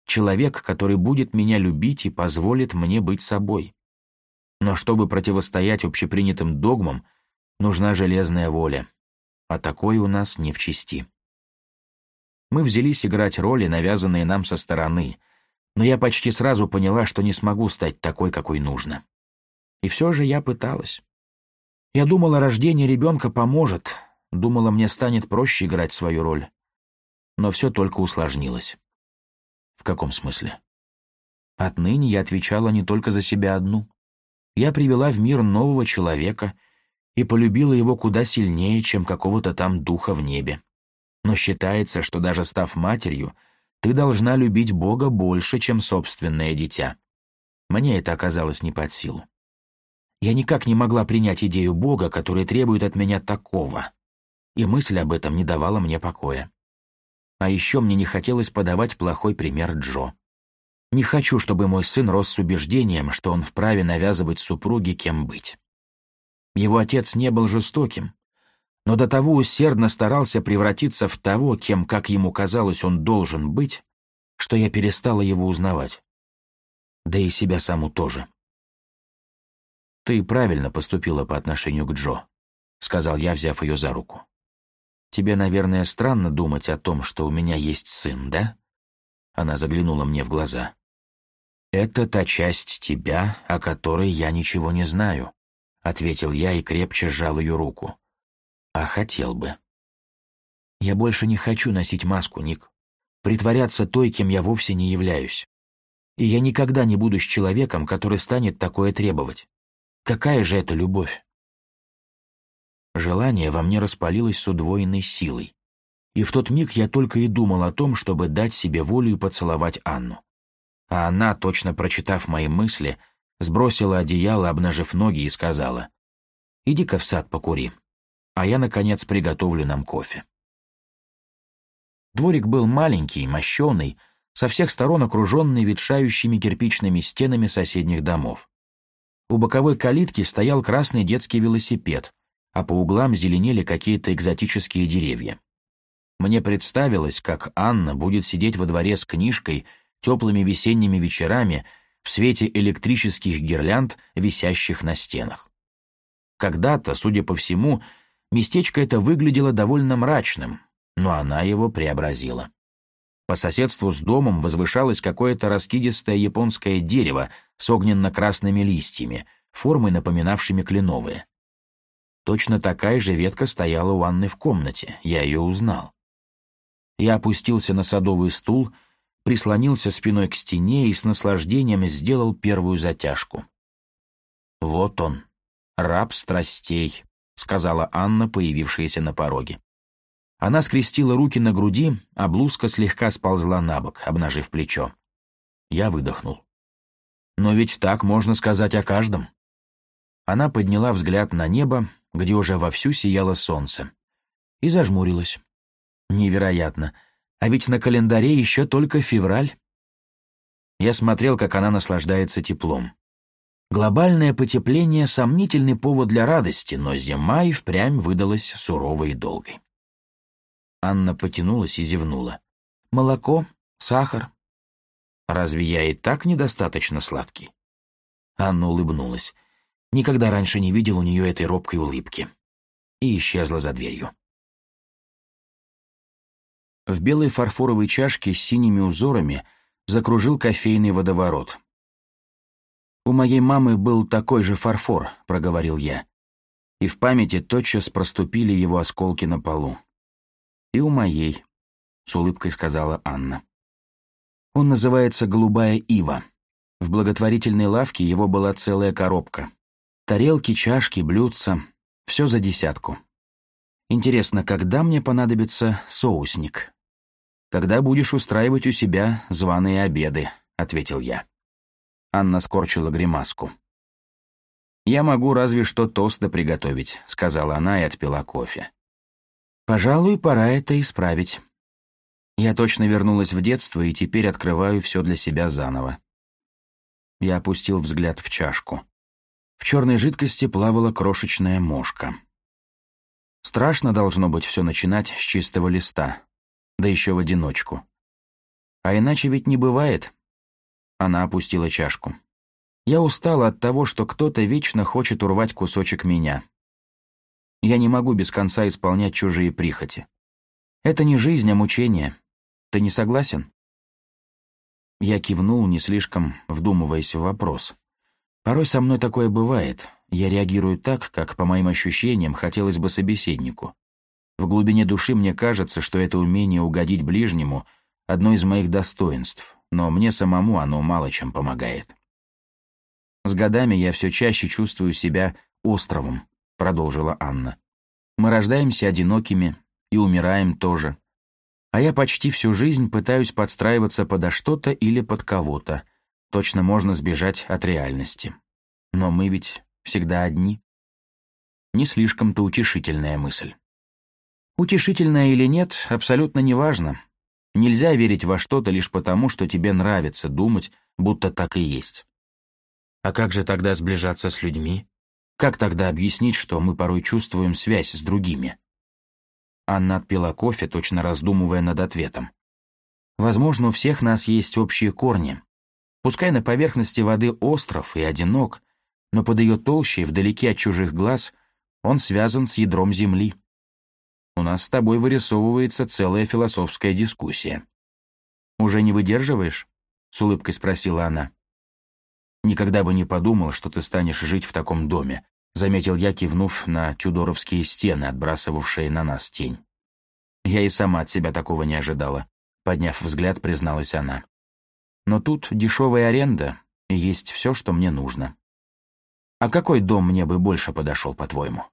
человек, который будет меня любить и позволит мне быть собой. Но чтобы противостоять общепринятым догмам, нужна железная воля, а такой у нас не в чести. Мы взялись играть роли, навязанные нам со стороны, но я почти сразу поняла, что не смогу стать такой, какой нужно. И все же я пыталась. Я думала, рождение ребенка поможет, думала, мне станет проще играть свою роль. Но все только усложнилось. В каком смысле? Отныне я отвечала не только за себя одну. Я привела в мир нового человека и полюбила его куда сильнее, чем какого-то там духа в небе. Но считается, что даже став матерью, ты должна любить Бога больше, чем собственное дитя. Мне это оказалось не под силу. Я никак не могла принять идею Бога, который требует от меня такого. И мысль об этом не давала мне покоя. А еще мне не хотелось подавать плохой пример Джо. Не хочу, чтобы мой сын рос с убеждением, что он вправе навязывать супруге, кем быть. Его отец не был жестоким, но до того усердно старался превратиться в того, кем, как ему казалось, он должен быть, что я перестала его узнавать. Да и себя саму тоже. «Ты правильно поступила по отношению к Джо», — сказал я, взяв ее за руку. «Тебе, наверное, странно думать о том, что у меня есть сын, да?» Она заглянула мне в глаза. «Это та часть тебя, о которой я ничего не знаю», — ответил я и крепче сжал ее руку. «А хотел бы». «Я больше не хочу носить маску, Ник. Притворяться той, кем я вовсе не являюсь. И я никогда не буду с человеком, который станет такое требовать. Какая же это любовь? Желание во мне распалилось с удвоенной силой. И в тот миг я только и думал о том, чтобы дать себе волю и поцеловать Анну. А она, точно прочитав мои мысли, сбросила одеяло, обнажив ноги, и сказала, «Иди-ка в сад покури, а я, наконец, приготовлю нам кофе». Дворик был маленький, мощеный, со всех сторон окруженный ветшающими кирпичными стенами соседних домов. У боковой калитки стоял красный детский велосипед, а по углам зеленели какие-то экзотические деревья. Мне представилось, как Анна будет сидеть во дворе с книжкой теплыми весенними вечерами в свете электрических гирлянд, висящих на стенах. Когда-то, судя по всему, местечко это выглядело довольно мрачным, но она его преобразила. По соседству с домом возвышалось какое-то раскидистое японское дерево с огненно-красными листьями, формой напоминавшими кленовые. Точно такая же ветка стояла у Анны в комнате, я ее узнал. Я опустился на садовый стул, прислонился спиной к стене и с наслаждением сделал первую затяжку. «Вот он, раб страстей», — сказала Анна, появившаяся на пороге. Она скрестила руки на груди, а блузка слегка сползла на бок, обнажив плечо. Я выдохнул. «Но ведь так можно сказать о каждом». Она подняла взгляд на небо, где уже вовсю сияло солнце, и зажмурилась. «Невероятно! А ведь на календаре еще только февраль». Я смотрел, как она наслаждается теплом. Глобальное потепление — сомнительный повод для радости, но зима и впрямь выдалась суровой и долгой. Анна потянулась и зевнула. «Молоко, сахар». «Разве я и так недостаточно сладкий?» Анна улыбнулась. Никогда раньше не видел у нее этой робкой улыбки. И исчезла за дверью. В белой фарфоровой чашке с синими узорами закружил кофейный водоворот. «У моей мамы был такой же фарфор», — проговорил я. И в памяти тотчас проступили его осколки на полу и у моей», — с улыбкой сказала Анна. «Он называется «Голубая ива». В благотворительной лавке его была целая коробка. Тарелки, чашки, блюдца — все за десятку. Интересно, когда мне понадобится соусник?» «Когда будешь устраивать у себя званые обеды», — ответил я. Анна скорчила гримаску. «Я могу разве что тосты приготовить», — сказала она и отпила кофе. Пожалуй, пора это исправить. Я точно вернулась в детство и теперь открываю все для себя заново. Я опустил взгляд в чашку. В черной жидкости плавала крошечная мошка. Страшно должно быть все начинать с чистого листа, да еще в одиночку. А иначе ведь не бывает. Она опустила чашку. Я устала от того, что кто-то вечно хочет урвать кусочек меня. Я не могу без конца исполнять чужие прихоти. Это не жизнь, а мучение. Ты не согласен?» Я кивнул, не слишком вдумываясь в вопрос. «Порой со мной такое бывает. Я реагирую так, как, по моим ощущениям, хотелось бы собеседнику. В глубине души мне кажется, что это умение угодить ближнему — одно из моих достоинств, но мне самому оно мало чем помогает. С годами я все чаще чувствую себя островом, — продолжила Анна. «Мы рождаемся одинокими и умираем тоже. А я почти всю жизнь пытаюсь подстраиваться подо что-то или под кого-то. Точно можно сбежать от реальности. Но мы ведь всегда одни». Не слишком-то утешительная мысль. Утешительная или нет, абсолютно неважно. Нельзя верить во что-то лишь потому, что тебе нравится думать, будто так и есть. А как же тогда сближаться с людьми? Как тогда объяснить, что мы порой чувствуем связь с другими? Анна отпила кофе, точно раздумывая над ответом. Возможно, у всех нас есть общие корни. Пускай на поверхности воды остров и одинок, но под ее толщей, вдалеке от чужих глаз, он связан с ядром земли. У нас с тобой вырисовывается целая философская дискуссия. «Уже не выдерживаешь?» — с улыбкой спросила она. «Никогда бы не подумал, что ты станешь жить в таком доме», — заметил я, кивнув на тюдоровские стены, отбрасывавшие на нас тень. «Я и сама от себя такого не ожидала», — подняв взгляд, призналась она. «Но тут дешевая аренда, и есть все, что мне нужно». «А какой дом мне бы больше подошел, по-твоему?»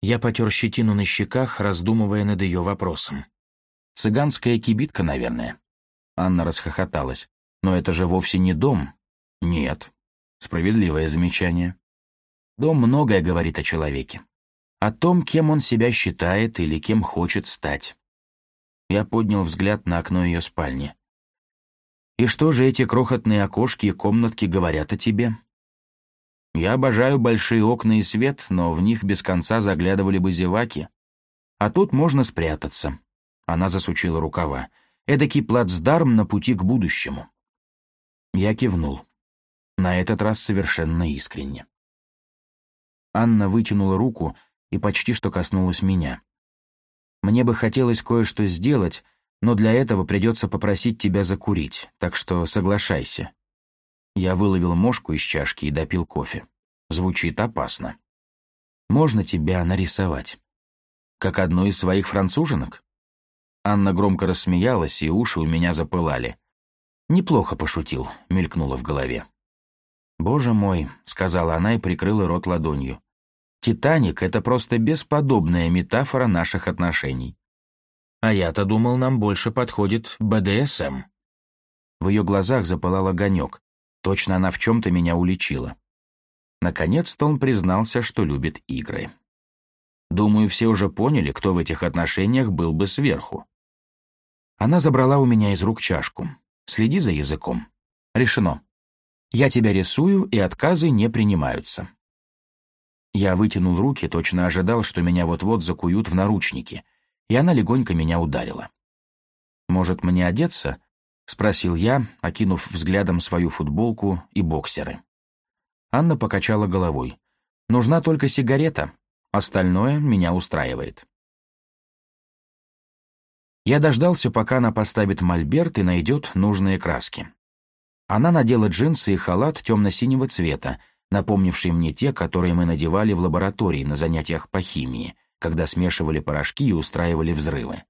Я потер щетину на щеках, раздумывая над ее вопросом. «Цыганская кибитка, наверное». Анна расхохоталась. «Но это же вовсе не дом, нет. Справедливое замечание. Дом многое говорит о человеке. О том, кем он себя считает или кем хочет стать. Я поднял взгляд на окно ее спальни. «И что же эти крохотные окошки и комнатки говорят о тебе?» «Я обожаю большие окна и свет, но в них без конца заглядывали бы зеваки. А тут можно спрятаться». Она засучила рукава. «Эдакий плацдарм на пути к будущему». Я кивнул на этот раз совершенно искренне. Анна вытянула руку и почти что коснулась меня. «Мне бы хотелось кое-что сделать, но для этого придется попросить тебя закурить, так что соглашайся». Я выловил мошку из чашки и допил кофе. Звучит опасно. «Можно тебя нарисовать?» «Как одну из своих француженок?» Анна громко рассмеялась, и уши у меня запылали. «Неплохо пошутил», — мелькнуло в голове. «Боже мой», — сказала она и прикрыла рот ладонью. «Титаник — это просто бесподобная метафора наших отношений». «А я-то думал, нам больше подходит БДСМ». В ее глазах запылал огонек. Точно она в чем-то меня уличила. Наконец-то он признался, что любит игры. Думаю, все уже поняли, кто в этих отношениях был бы сверху. Она забрала у меня из рук чашку. «Следи за языком». «Решено», я тебя рисую, и отказы не принимаются». Я вытянул руки, точно ожидал, что меня вот-вот закуют в наручники, и она легонько меня ударила. «Может, мне одеться?» — спросил я, окинув взглядом свою футболку и боксеры. Анна покачала головой. «Нужна только сигарета. Остальное меня устраивает». Я дождался, пока она поставит мольберт и найдет нужные краски. Она надела джинсы и халат темно-синего цвета, напомнивший мне те, которые мы надевали в лаборатории на занятиях по химии, когда смешивали порошки и устраивали взрывы.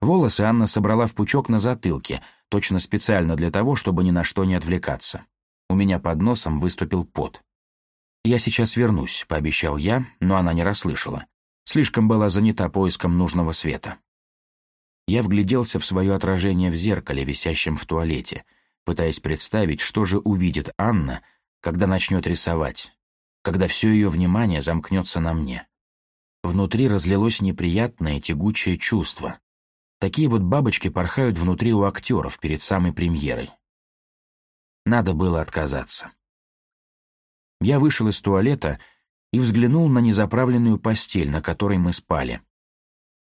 Волосы Анна собрала в пучок на затылке, точно специально для того, чтобы ни на что не отвлекаться. У меня под носом выступил пот. «Я сейчас вернусь», — пообещал я, но она не расслышала. Слишком была занята поиском нужного света. Я вгляделся в свое отражение в зеркале, висящем в туалете — пытаясь представить, что же увидит Анна, когда начнет рисовать, когда все ее внимание замкнется на мне. Внутри разлилось неприятное тягучее чувство. Такие вот бабочки порхают внутри у актеров перед самой премьерой. Надо было отказаться. Я вышел из туалета и взглянул на незаправленную постель, на которой мы спали.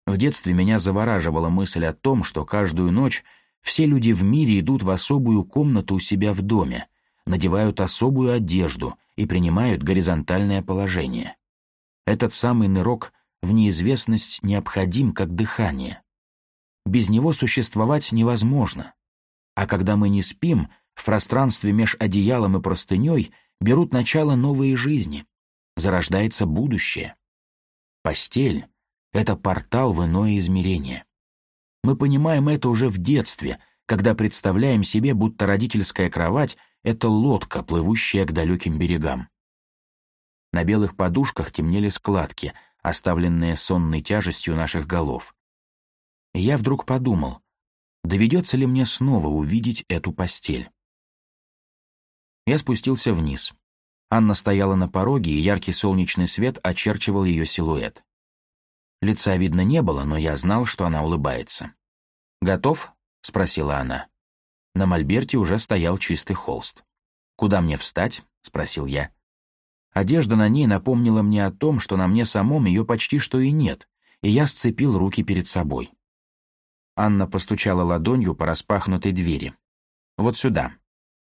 В детстве меня завораживала мысль о том, что каждую ночь все люди в мире идут в особую комнату у себя в доме, надевают особую одежду и принимают горизонтальное положение. Этот самый нырок в неизвестность необходим как дыхание. Без него существовать невозможно. А когда мы не спим, в пространстве меж одеялом и простыней берут начало новые жизни, зарождается будущее. Постель — это портал в иное измерение мы понимаем это уже в детстве, когда представляем себе, будто родительская кровать — это лодка, плывущая к далеким берегам. На белых подушках темнели складки, оставленные сонной тяжестью наших голов. И я вдруг подумал, доведется ли мне снова увидеть эту постель. Я спустился вниз. Анна стояла на пороге, и яркий солнечный свет очерчивал ее силуэт. Лица видно не было, но я знал, что она улыбается. «Готов?» — спросила она. На мольберте уже стоял чистый холст. «Куда мне встать?» — спросил я. Одежда на ней напомнила мне о том, что на мне самом ее почти что и нет, и я сцепил руки перед собой. Анна постучала ладонью по распахнутой двери. «Вот сюда.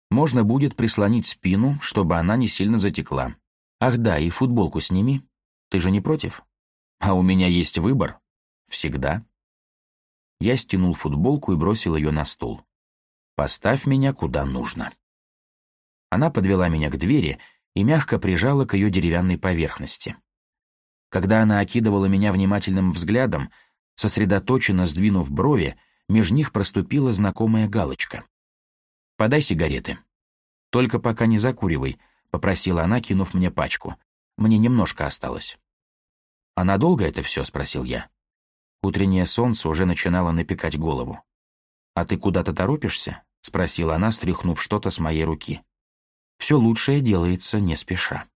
Можно будет прислонить спину, чтобы она не сильно затекла. Ах да, и футболку сними. Ты же не против? А у меня есть выбор. Всегда». Я стянул футболку и бросил ее на стул. «Поставь меня куда нужно». Она подвела меня к двери и мягко прижала к ее деревянной поверхности. Когда она окидывала меня внимательным взглядом, сосредоточенно сдвинув брови, между них проступила знакомая галочка. «Подай сигареты». «Только пока не закуривай», — попросила она, кинув мне пачку. «Мне немножко осталось». «А надолго это все?» — спросил я. Утреннее солнце уже начинало напекать голову. «А ты куда-то торопишься?» — спросила она, стряхнув что-то с моей руки. «Все лучшее делается не спеша».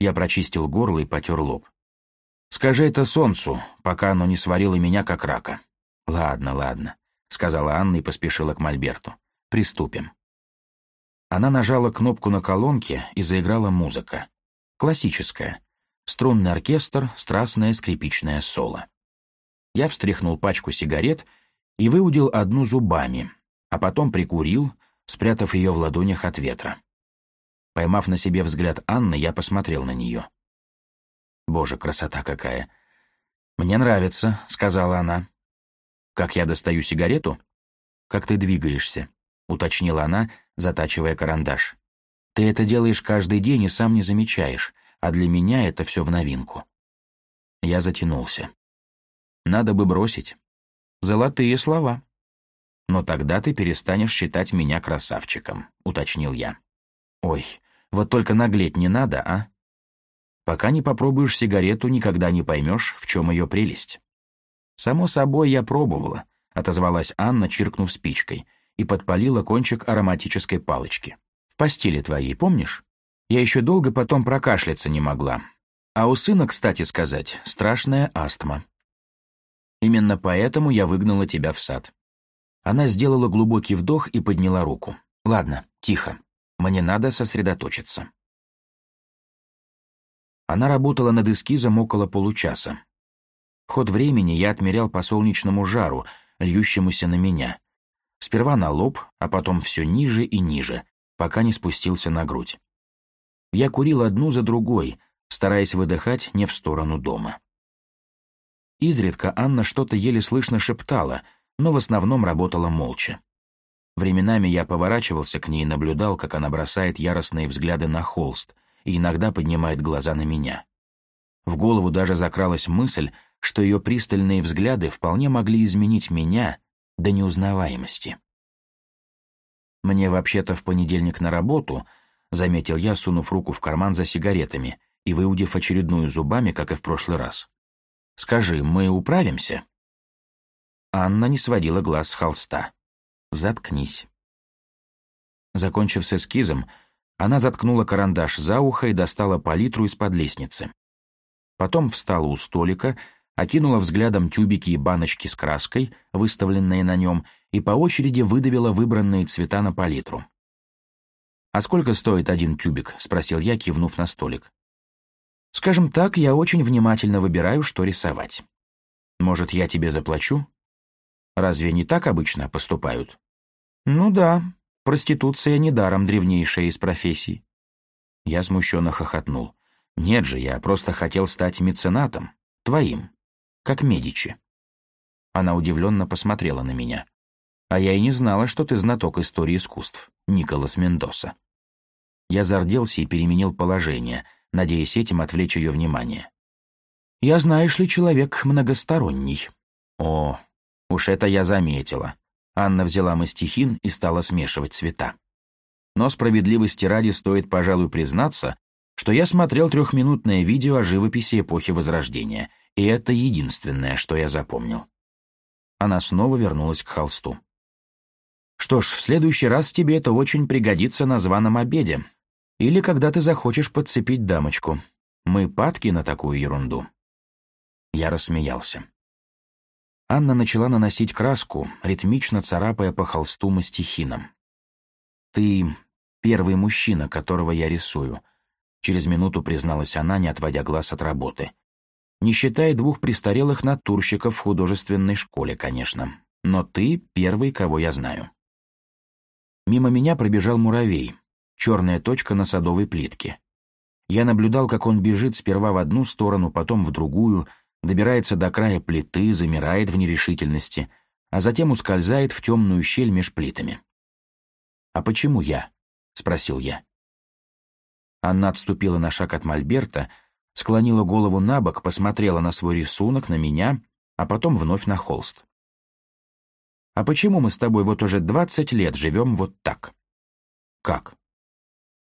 Я прочистил горло и потер лоб. «Скажи это солнцу, пока оно не сварило меня как рака». «Ладно, ладно», — сказала Анна и поспешила к Мольберту. «Приступим». Она нажала кнопку на колонке и заиграла музыка. Классическая. Струнный оркестр, страстное скрипичное соло. Я встряхнул пачку сигарет и выудил одну зубами, а потом прикурил, спрятав ее в ладонях от ветра. Поймав на себе взгляд Анны, я посмотрел на нее. «Боже, красота какая!» «Мне нравится», — сказала она. «Как я достаю сигарету?» «Как ты двигаешься», — уточнила она, затачивая карандаш. «Ты это делаешь каждый день и сам не замечаешь, а для меня это все в новинку». Я затянулся. Надо бы бросить. Золотые слова. Но тогда ты перестанешь считать меня красавчиком, уточнил я. Ой, вот только наглеть не надо, а? Пока не попробуешь сигарету, никогда не поймешь, в чем ее прелесть. Само собой, я пробовала, отозвалась Анна, чиркнув спичкой, и подпалила кончик ароматической палочки. В постели твоей, помнишь? Я еще долго потом прокашляться не могла. А у сына, кстати сказать, страшная астма. Именно поэтому я выгнала тебя в сад». Она сделала глубокий вдох и подняла руку. «Ладно, тихо. Мне надо сосредоточиться». Она работала над эскизом около получаса. Ход времени я отмерял по солнечному жару, льющемуся на меня. Сперва на лоб, а потом все ниже и ниже, пока не спустился на грудь. Я курил одну за другой, стараясь выдыхать не в сторону дома. Изредка Анна что-то еле слышно шептала, но в основном работала молча. Временами я поворачивался к ней и наблюдал, как она бросает яростные взгляды на холст и иногда поднимает глаза на меня. В голову даже закралась мысль, что ее пристальные взгляды вполне могли изменить меня до неузнаваемости. «Мне вообще-то в понедельник на работу», — заметил я, сунув руку в карман за сигаретами и выудив очередную зубами, как и в прошлый раз. Скажи, мы управимся?» Анна не сводила глаз с холста. «Заткнись». Закончив с эскизом, она заткнула карандаш за ухо и достала палитру из-под лестницы. Потом встала у столика, окинула взглядом тюбики и баночки с краской, выставленные на нем, и по очереди выдавила выбранные цвета на палитру. «А сколько стоит один тюбик?» — спросил я, кивнув на столик. Скажем так, я очень внимательно выбираю, что рисовать. Может, я тебе заплачу? Разве не так обычно поступают? Ну да, проституция недаром древнейшая из профессий. Я смущенно хохотнул. Нет же, я просто хотел стать меценатом, твоим, как Медичи. Она удивленно посмотрела на меня. А я и не знала, что ты знаток истории искусств, Николас Мендоса. Я зарделся и переменил положение — надеясь этим отвлечь ее внимание. «Я, знаешь ли, человек многосторонний». «О, уж это я заметила». Анна взяла мастихин и стала смешивать цвета. Но справедливости ради стоит, пожалуй, признаться, что я смотрел трехминутное видео о живописи эпохи Возрождения, и это единственное, что я запомнил. Она снова вернулась к холсту. «Что ж, в следующий раз тебе это очень пригодится на званом обеде», или когда ты захочешь подцепить дамочку. Мы падки на такую ерунду». Я рассмеялся. Анна начала наносить краску, ритмично царапая по холсту мастихином. «Ты первый мужчина, которого я рисую», — через минуту призналась она, не отводя глаз от работы. «Не считая двух престарелых натурщиков в художественной школе, конечно. Но ты первый, кого я знаю». Мимо меня пробежал муравей, черная точка на садовой плитке. Я наблюдал, как он бежит сперва в одну сторону, потом в другую, добирается до края плиты, замирает в нерешительности, а затем ускользает в темную щель меж плитами. «А почему я?» — спросил я. Анна отступила на шаг от Мольберта, склонила голову на бок, посмотрела на свой рисунок, на меня, а потом вновь на холст. «А почему мы с тобой вот уже двадцать лет живем вот так?» «Как?»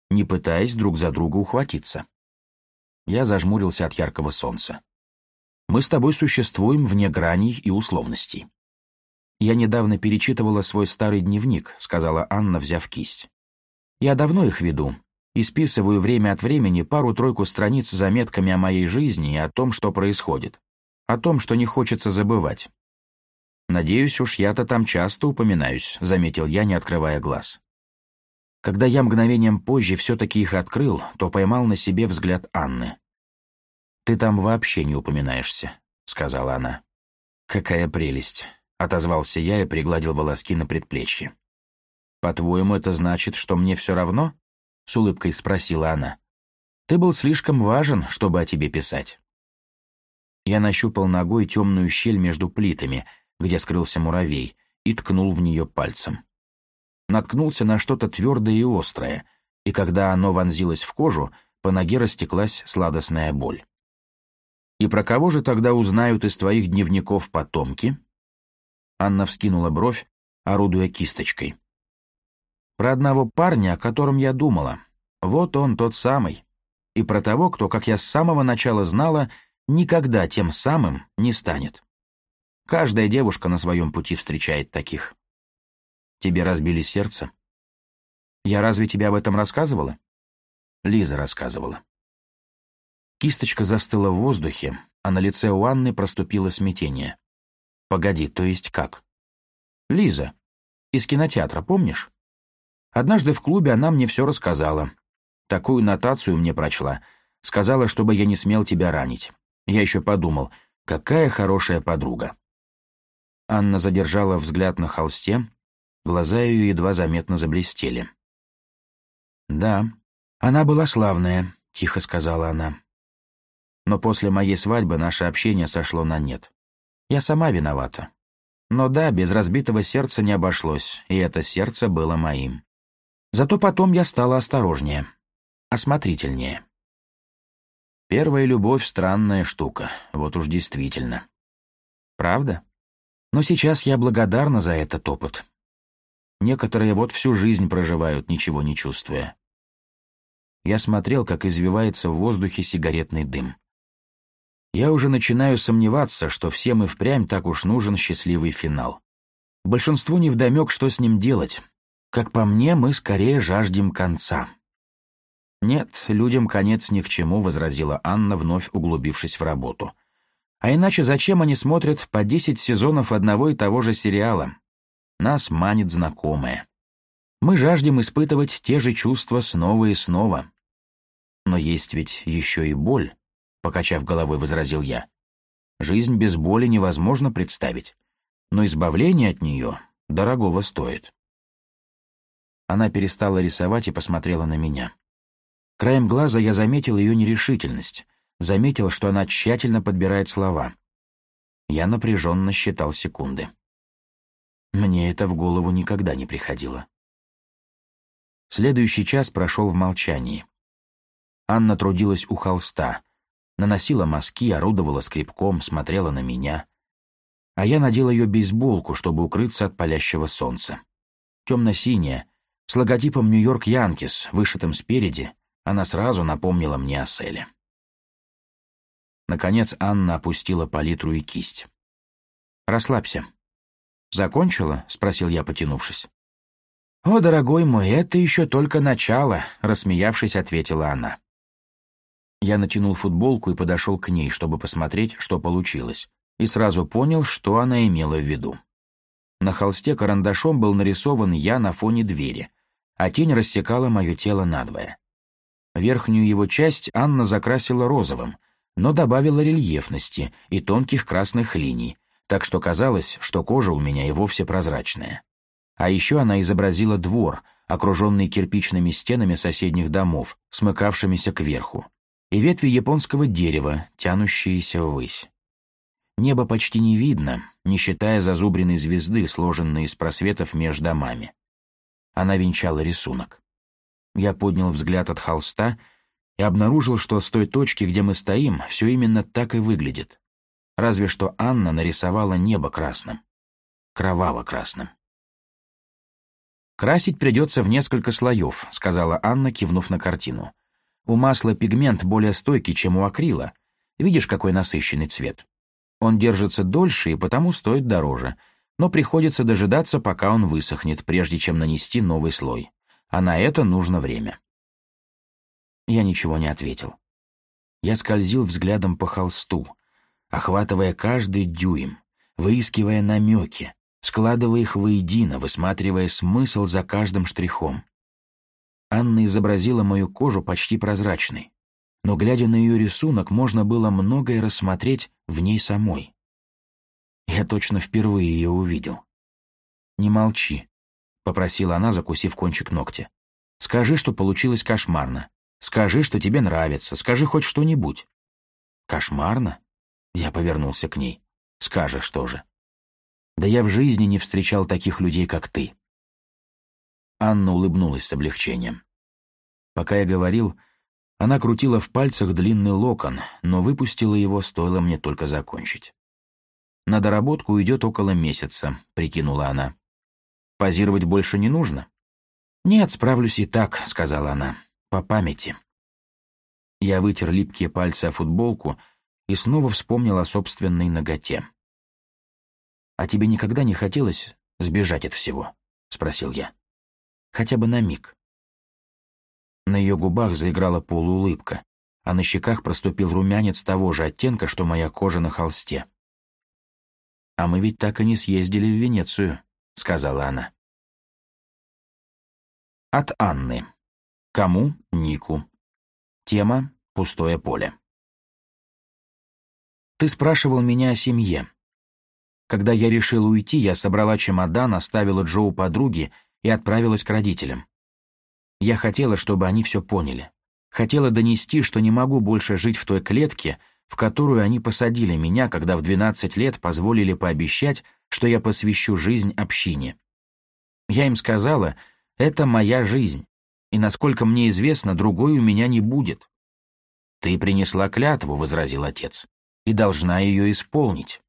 не пытаясь друг за друга ухватиться. Я зажмурился от яркого солнца. Мы с тобой существуем вне граней и условностей. «Я недавно перечитывала свой старый дневник», — сказала Анна, взяв кисть. «Я давно их веду и списываю время от времени пару-тройку страниц с заметками о моей жизни и о том, что происходит, о том, что не хочется забывать. Надеюсь, уж я-то там часто упоминаюсь», — заметил я, не открывая глаз. Когда я мгновением позже все-таки их открыл, то поймал на себе взгляд Анны. «Ты там вообще не упоминаешься», — сказала она. «Какая прелесть», — отозвался я и пригладил волоски на предплечье. «По-твоему, это значит, что мне все равно?» — с улыбкой спросила она. «Ты был слишком важен, чтобы о тебе писать». Я нащупал ногой темную щель между плитами, где скрылся муравей, и ткнул в нее пальцем наткнулся на что-то твердое и острое, и когда оно вонзилось в кожу, по ноге растеклась сладостная боль. «И про кого же тогда узнают из твоих дневников потомки?» Анна вскинула бровь, орудуя кисточкой. «Про одного парня, о котором я думала. Вот он тот самый. И про того, кто, как я с самого начала знала, никогда тем самым не станет. Каждая девушка на своем пути встречает таких. Тебе разбили сердце? Я разве тебе об этом рассказывала? Лиза рассказывала. Кисточка застыла в воздухе, а на лице у Анны проступило смятение. Погоди, то есть как? Лиза, из кинотеатра, помнишь? Однажды в клубе она мне все рассказала. Такую нотацию мне прочла. Сказала, чтобы я не смел тебя ранить. Я еще подумал, какая хорошая подруга. Анна задержала взгляд на холсте, Глаза ее едва заметно заблестели. «Да, она была славная», — тихо сказала она. «Но после моей свадьбы наше общение сошло на нет. Я сама виновата. Но да, без разбитого сердца не обошлось, и это сердце было моим. Зато потом я стала осторожнее, осмотрительнее. Первая любовь — странная штука, вот уж действительно. Правда? Но сейчас я благодарна за этот опыт. Некоторые вот всю жизнь проживают, ничего не чувствуя. Я смотрел, как извивается в воздухе сигаретный дым. Я уже начинаю сомневаться, что всем и впрямь так уж нужен счастливый финал. Большинству невдомек, что с ним делать. Как по мне, мы скорее жаждем конца. «Нет, людям конец ни к чему», — возразила Анна, вновь углубившись в работу. «А иначе зачем они смотрят по десять сезонов одного и того же сериала? Нас манит знакомое. Мы жаждем испытывать те же чувства снова и снова. Но есть ведь еще и боль, покачав головой, возразил я. Жизнь без боли невозможно представить, но избавление от нее дорогого стоит. Она перестала рисовать и посмотрела на меня. Краем глаза я заметил ее нерешительность, заметил, что она тщательно подбирает слова. Я напряженно считал секунды. Мне это в голову никогда не приходило. Следующий час прошел в молчании. Анна трудилась у холста, наносила мазки, орудовала скребком, смотрела на меня. А я надела ее бейсболку, чтобы укрыться от палящего солнца. Темно-синяя, с логотипом «Нью-Йорк Янкис», вышитым спереди, она сразу напомнила мне о Селе. Наконец Анна опустила палитру и кисть. «Расслабься», «Закончила?» — спросил я, потянувшись. «О, дорогой мой, это еще только начало», — рассмеявшись, ответила она. Я натянул футболку и подошел к ней, чтобы посмотреть, что получилось, и сразу понял, что она имела в виду. На холсте карандашом был нарисован я на фоне двери, а тень рассекала мое тело надвое. Верхнюю его часть Анна закрасила розовым, но добавила рельефности и тонких красных линий — так что казалось, что кожа у меня и вовсе прозрачная. А еще она изобразила двор, окруженный кирпичными стенами соседних домов, смыкавшимися кверху, и ветви японского дерева, тянущиеся ввысь. Небо почти не видно, не считая зазубренной звезды, сложенной из просветов между домами. Она венчала рисунок. Я поднял взгляд от холста и обнаружил, что с той точки, где мы стоим, все именно так и выглядит разве что Анна нарисовала небо красным. Кроваво-красным. «Красить придется в несколько слоев», — сказала Анна, кивнув на картину. «У масла пигмент более стойкий, чем у акрила. Видишь, какой насыщенный цвет. Он держится дольше и потому стоит дороже, но приходится дожидаться, пока он высохнет, прежде чем нанести новый слой. А на это нужно время». Я ничего не ответил. Я скользил взглядом по холсту, охватывая каждый дюйм, выискивая намеки, складывая их воедино, высматривая смысл за каждым штрихом. Анна изобразила мою кожу почти прозрачной, но, глядя на ее рисунок, можно было многое рассмотреть в ней самой. Я точно впервые ее увидел. «Не молчи», — попросила она, закусив кончик ногтя. «Скажи, что получилось кошмарно. Скажи, что тебе нравится. Скажи хоть что-нибудь». «Кошмарно?» Я повернулся к ней. «Скажешь тоже». «Да я в жизни не встречал таких людей, как ты». Анна улыбнулась с облегчением. Пока я говорил, она крутила в пальцах длинный локон, но выпустила его, стоило мне только закончить. «На доработку уйдет около месяца», — прикинула она. «Позировать больше не нужно?» «Нет, справлюсь и так», — сказала она. «По памяти». Я вытер липкие пальцы о футболку, — и снова вспомнил о собственной ноготе. «А тебе никогда не хотелось сбежать от всего?» — спросил я. «Хотя бы на миг». На ее губах заиграла полуулыбка, а на щеках проступил румянец того же оттенка, что моя кожа на холсте. «А мы ведь так и не съездили в Венецию», — сказала она. От Анны. Кому? Нику. Тема «Пустое поле». Ты спрашивал меня о семье. Когда я решила уйти, я собрала чемодан, оставила Джоу у подруги и отправилась к родителям. Я хотела, чтобы они все поняли. Хотела донести, что не могу больше жить в той клетке, в которую они посадили меня, когда в 12 лет позволили пообещать, что я посвящу жизнь общине. Я им сказала, это моя жизнь, и, насколько мне известно, другой у меня не будет. «Ты принесла клятву», — возразил отец и должна ее исполнить.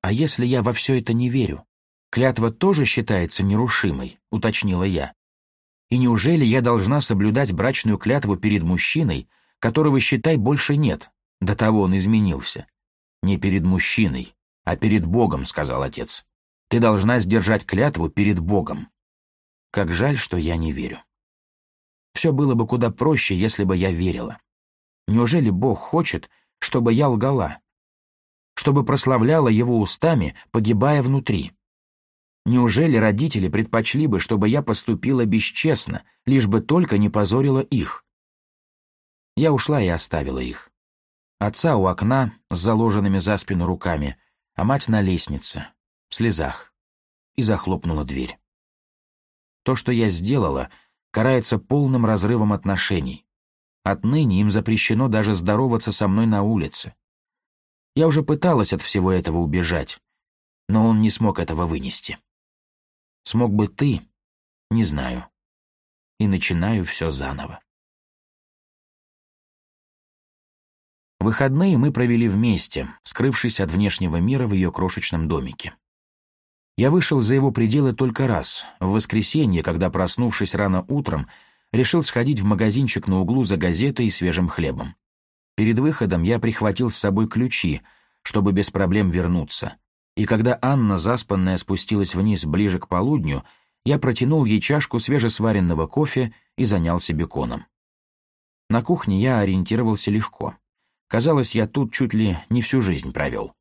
А если я во все это не верю? Клятва тоже считается нерушимой, уточнила я. И неужели я должна соблюдать брачную клятву перед мужчиной, которого, считай, больше нет? До того он изменился. Не перед мужчиной, а перед Богом, сказал отец. Ты должна сдержать клятву перед Богом. Как жаль, что я не верю. Все было бы куда проще, если бы я верила. Неужели Бог хочет, чтобы я лгала, чтобы прославляла его устами, погибая внутри. Неужели родители предпочли бы, чтобы я поступила бесчестно, лишь бы только не позорила их? Я ушла и оставила их. Отца у окна с заложенными за спину руками, а мать на лестнице, в слезах, и захлопнула дверь. То, что я сделала, карается полным разрывом отношений, Отныне им запрещено даже здороваться со мной на улице. Я уже пыталась от всего этого убежать, но он не смог этого вынести. Смог бы ты? Не знаю. И начинаю все заново. Выходные мы провели вместе, скрывшись от внешнего мира в ее крошечном домике. Я вышел за его пределы только раз, в воскресенье, когда, проснувшись рано утром, решил сходить в магазинчик на углу за газетой и свежим хлебом. Перед выходом я прихватил с собой ключи, чтобы без проблем вернуться. И когда Анна, заспанная, спустилась вниз ближе к полудню, я протянул ей чашку свежесваренного кофе и занялся беконом. На кухне я ориентировался легко. Казалось, я тут чуть ли не всю жизнь провел.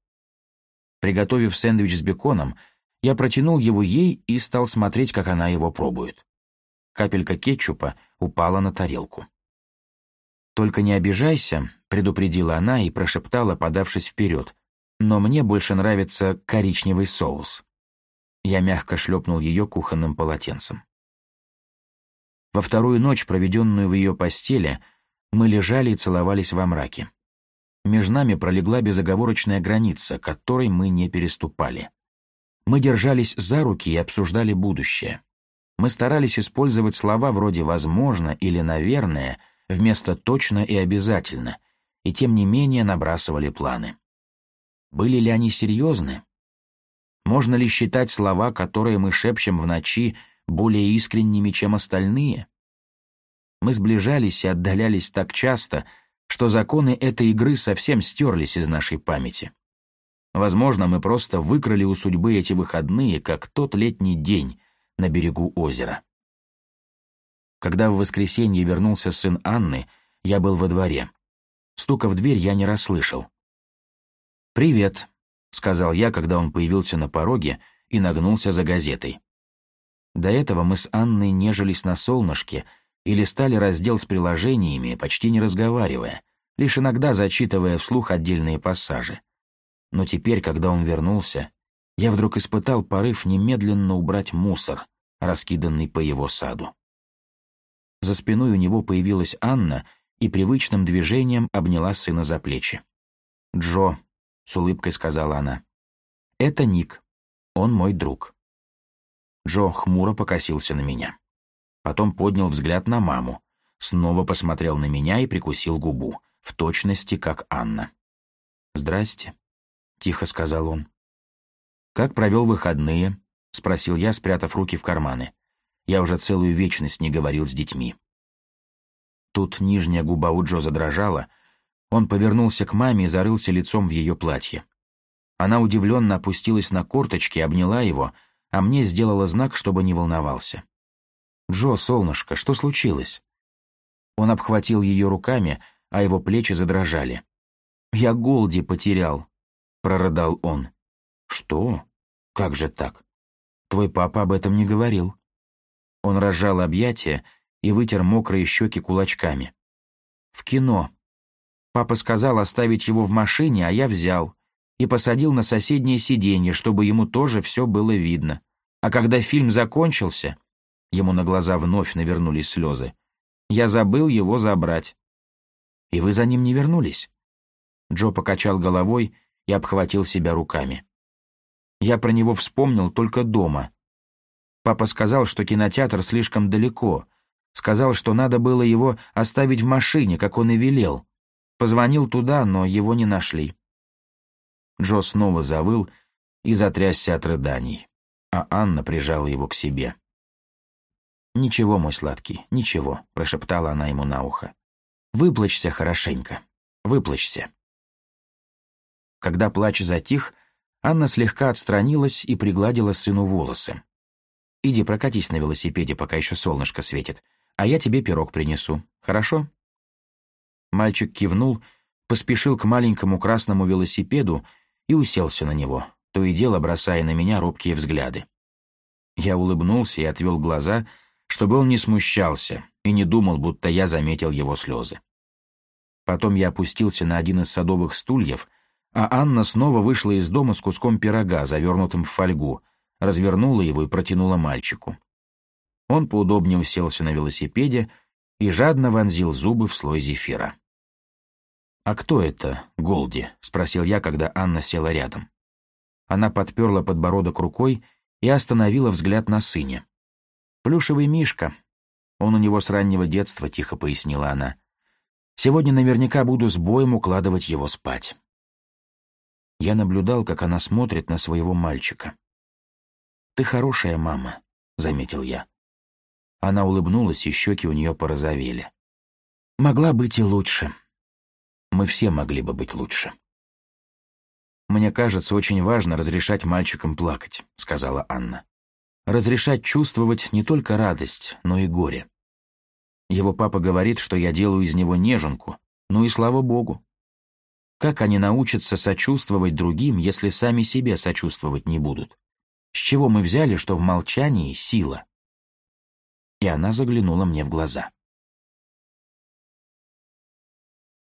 Приготовив сэндвич с беконом, я протянул его ей и стал смотреть, как она его пробует. Капелька кетчупа упала на тарелку. «Только не обижайся», — предупредила она и прошептала, подавшись вперед. «Но мне больше нравится коричневый соус». Я мягко шлепнул ее кухонным полотенцем. Во вторую ночь, проведенную в ее постели, мы лежали и целовались во мраке. Между нами пролегла безоговорочная граница, которой мы не переступали. Мы держались за руки и обсуждали будущее мы старались использовать слова вроде «возможно» или «наверное» вместо «точно» и «обязательно», и тем не менее набрасывали планы. Были ли они серьезны? Можно ли считать слова, которые мы шепчем в ночи, более искренними, чем остальные? Мы сближались и отдалялись так часто, что законы этой игры совсем стерлись из нашей памяти. Возможно, мы просто выкрали у судьбы эти выходные, как тот летний день, на берегу озера. Когда в воскресенье вернулся сын Анны, я был во дворе. Стука в дверь я не расслышал. «Привет», — сказал я, когда он появился на пороге и нагнулся за газетой. До этого мы с Анной нежились на солнышке и листали раздел с приложениями, почти не разговаривая, лишь иногда зачитывая вслух отдельные пассажи. Но теперь, когда он вернулся, я вдруг испытал порыв немедленно убрать мусор, раскиданный по его саду. За спиной у него появилась Анна и привычным движением обняла сына за плечи. «Джо», — с улыбкой сказала она, — «это Ник. Он мой друг». Джо хмуро покосился на меня. Потом поднял взгляд на маму, снова посмотрел на меня и прикусил губу, в точности как Анна. «Здрасте», — тихо сказал он. «Как провел выходные?» — спросил я, спрятав руки в карманы. Я уже целую вечность не говорил с детьми. Тут нижняя губа у Джо задрожала. Он повернулся к маме и зарылся лицом в ее платье. Она удивленно опустилась на корточки, обняла его, а мне сделала знак, чтобы не волновался. «Джо, солнышко, что случилось?» Он обхватил ее руками, а его плечи задрожали. «Я Голди потерял», — прорыдал он. «Что?» «Как же так? Твой папа об этом не говорил». Он разжал объятия и вытер мокрые щеки кулачками. «В кино. Папа сказал оставить его в машине, а я взял. И посадил на соседнее сиденье, чтобы ему тоже все было видно. А когда фильм закончился...» Ему на глаза вновь навернулись слезы. «Я забыл его забрать». «И вы за ним не вернулись?» Джо покачал головой и обхватил себя руками. Я про него вспомнил только дома. Папа сказал, что кинотеатр слишком далеко. Сказал, что надо было его оставить в машине, как он и велел. Позвонил туда, но его не нашли. Джо снова завыл и затрясся от рыданий, а Анна прижала его к себе. «Ничего, мой сладкий, ничего», — прошептала она ему на ухо. «Выплачься хорошенько, выплачься». Когда плач затих, Анна слегка отстранилась и пригладила сыну волосы. «Иди прокатись на велосипеде, пока еще солнышко светит, а я тебе пирог принесу, хорошо?» Мальчик кивнул, поспешил к маленькому красному велосипеду и уселся на него, то и дело бросая на меня робкие взгляды. Я улыбнулся и отвел глаза, чтобы он не смущался и не думал, будто я заметил его слезы. Потом я опустился на один из садовых стульев — а Анна снова вышла из дома с куском пирога, завернутым в фольгу, развернула его и протянула мальчику. Он поудобнее уселся на велосипеде и жадно вонзил зубы в слой зефира. «А кто это, Голди?» — спросил я, когда Анна села рядом. Она подперла подбородок рукой и остановила взгляд на сыне. «Плюшевый мишка. Он у него с раннего детства», — тихо пояснила она. «Сегодня наверняка буду с боем укладывать его спать». Я наблюдал, как она смотрит на своего мальчика. «Ты хорошая мама», — заметил я. Она улыбнулась, и щеки у нее порозовели. «Могла быть и лучше. Мы все могли бы быть лучше». «Мне кажется, очень важно разрешать мальчикам плакать», — сказала Анна. «Разрешать чувствовать не только радость, но и горе. Его папа говорит, что я делаю из него неженку, ну и слава богу. Как они научатся сочувствовать другим, если сами себе сочувствовать не будут? С чего мы взяли, что в молчании сила? И она заглянула мне в глаза.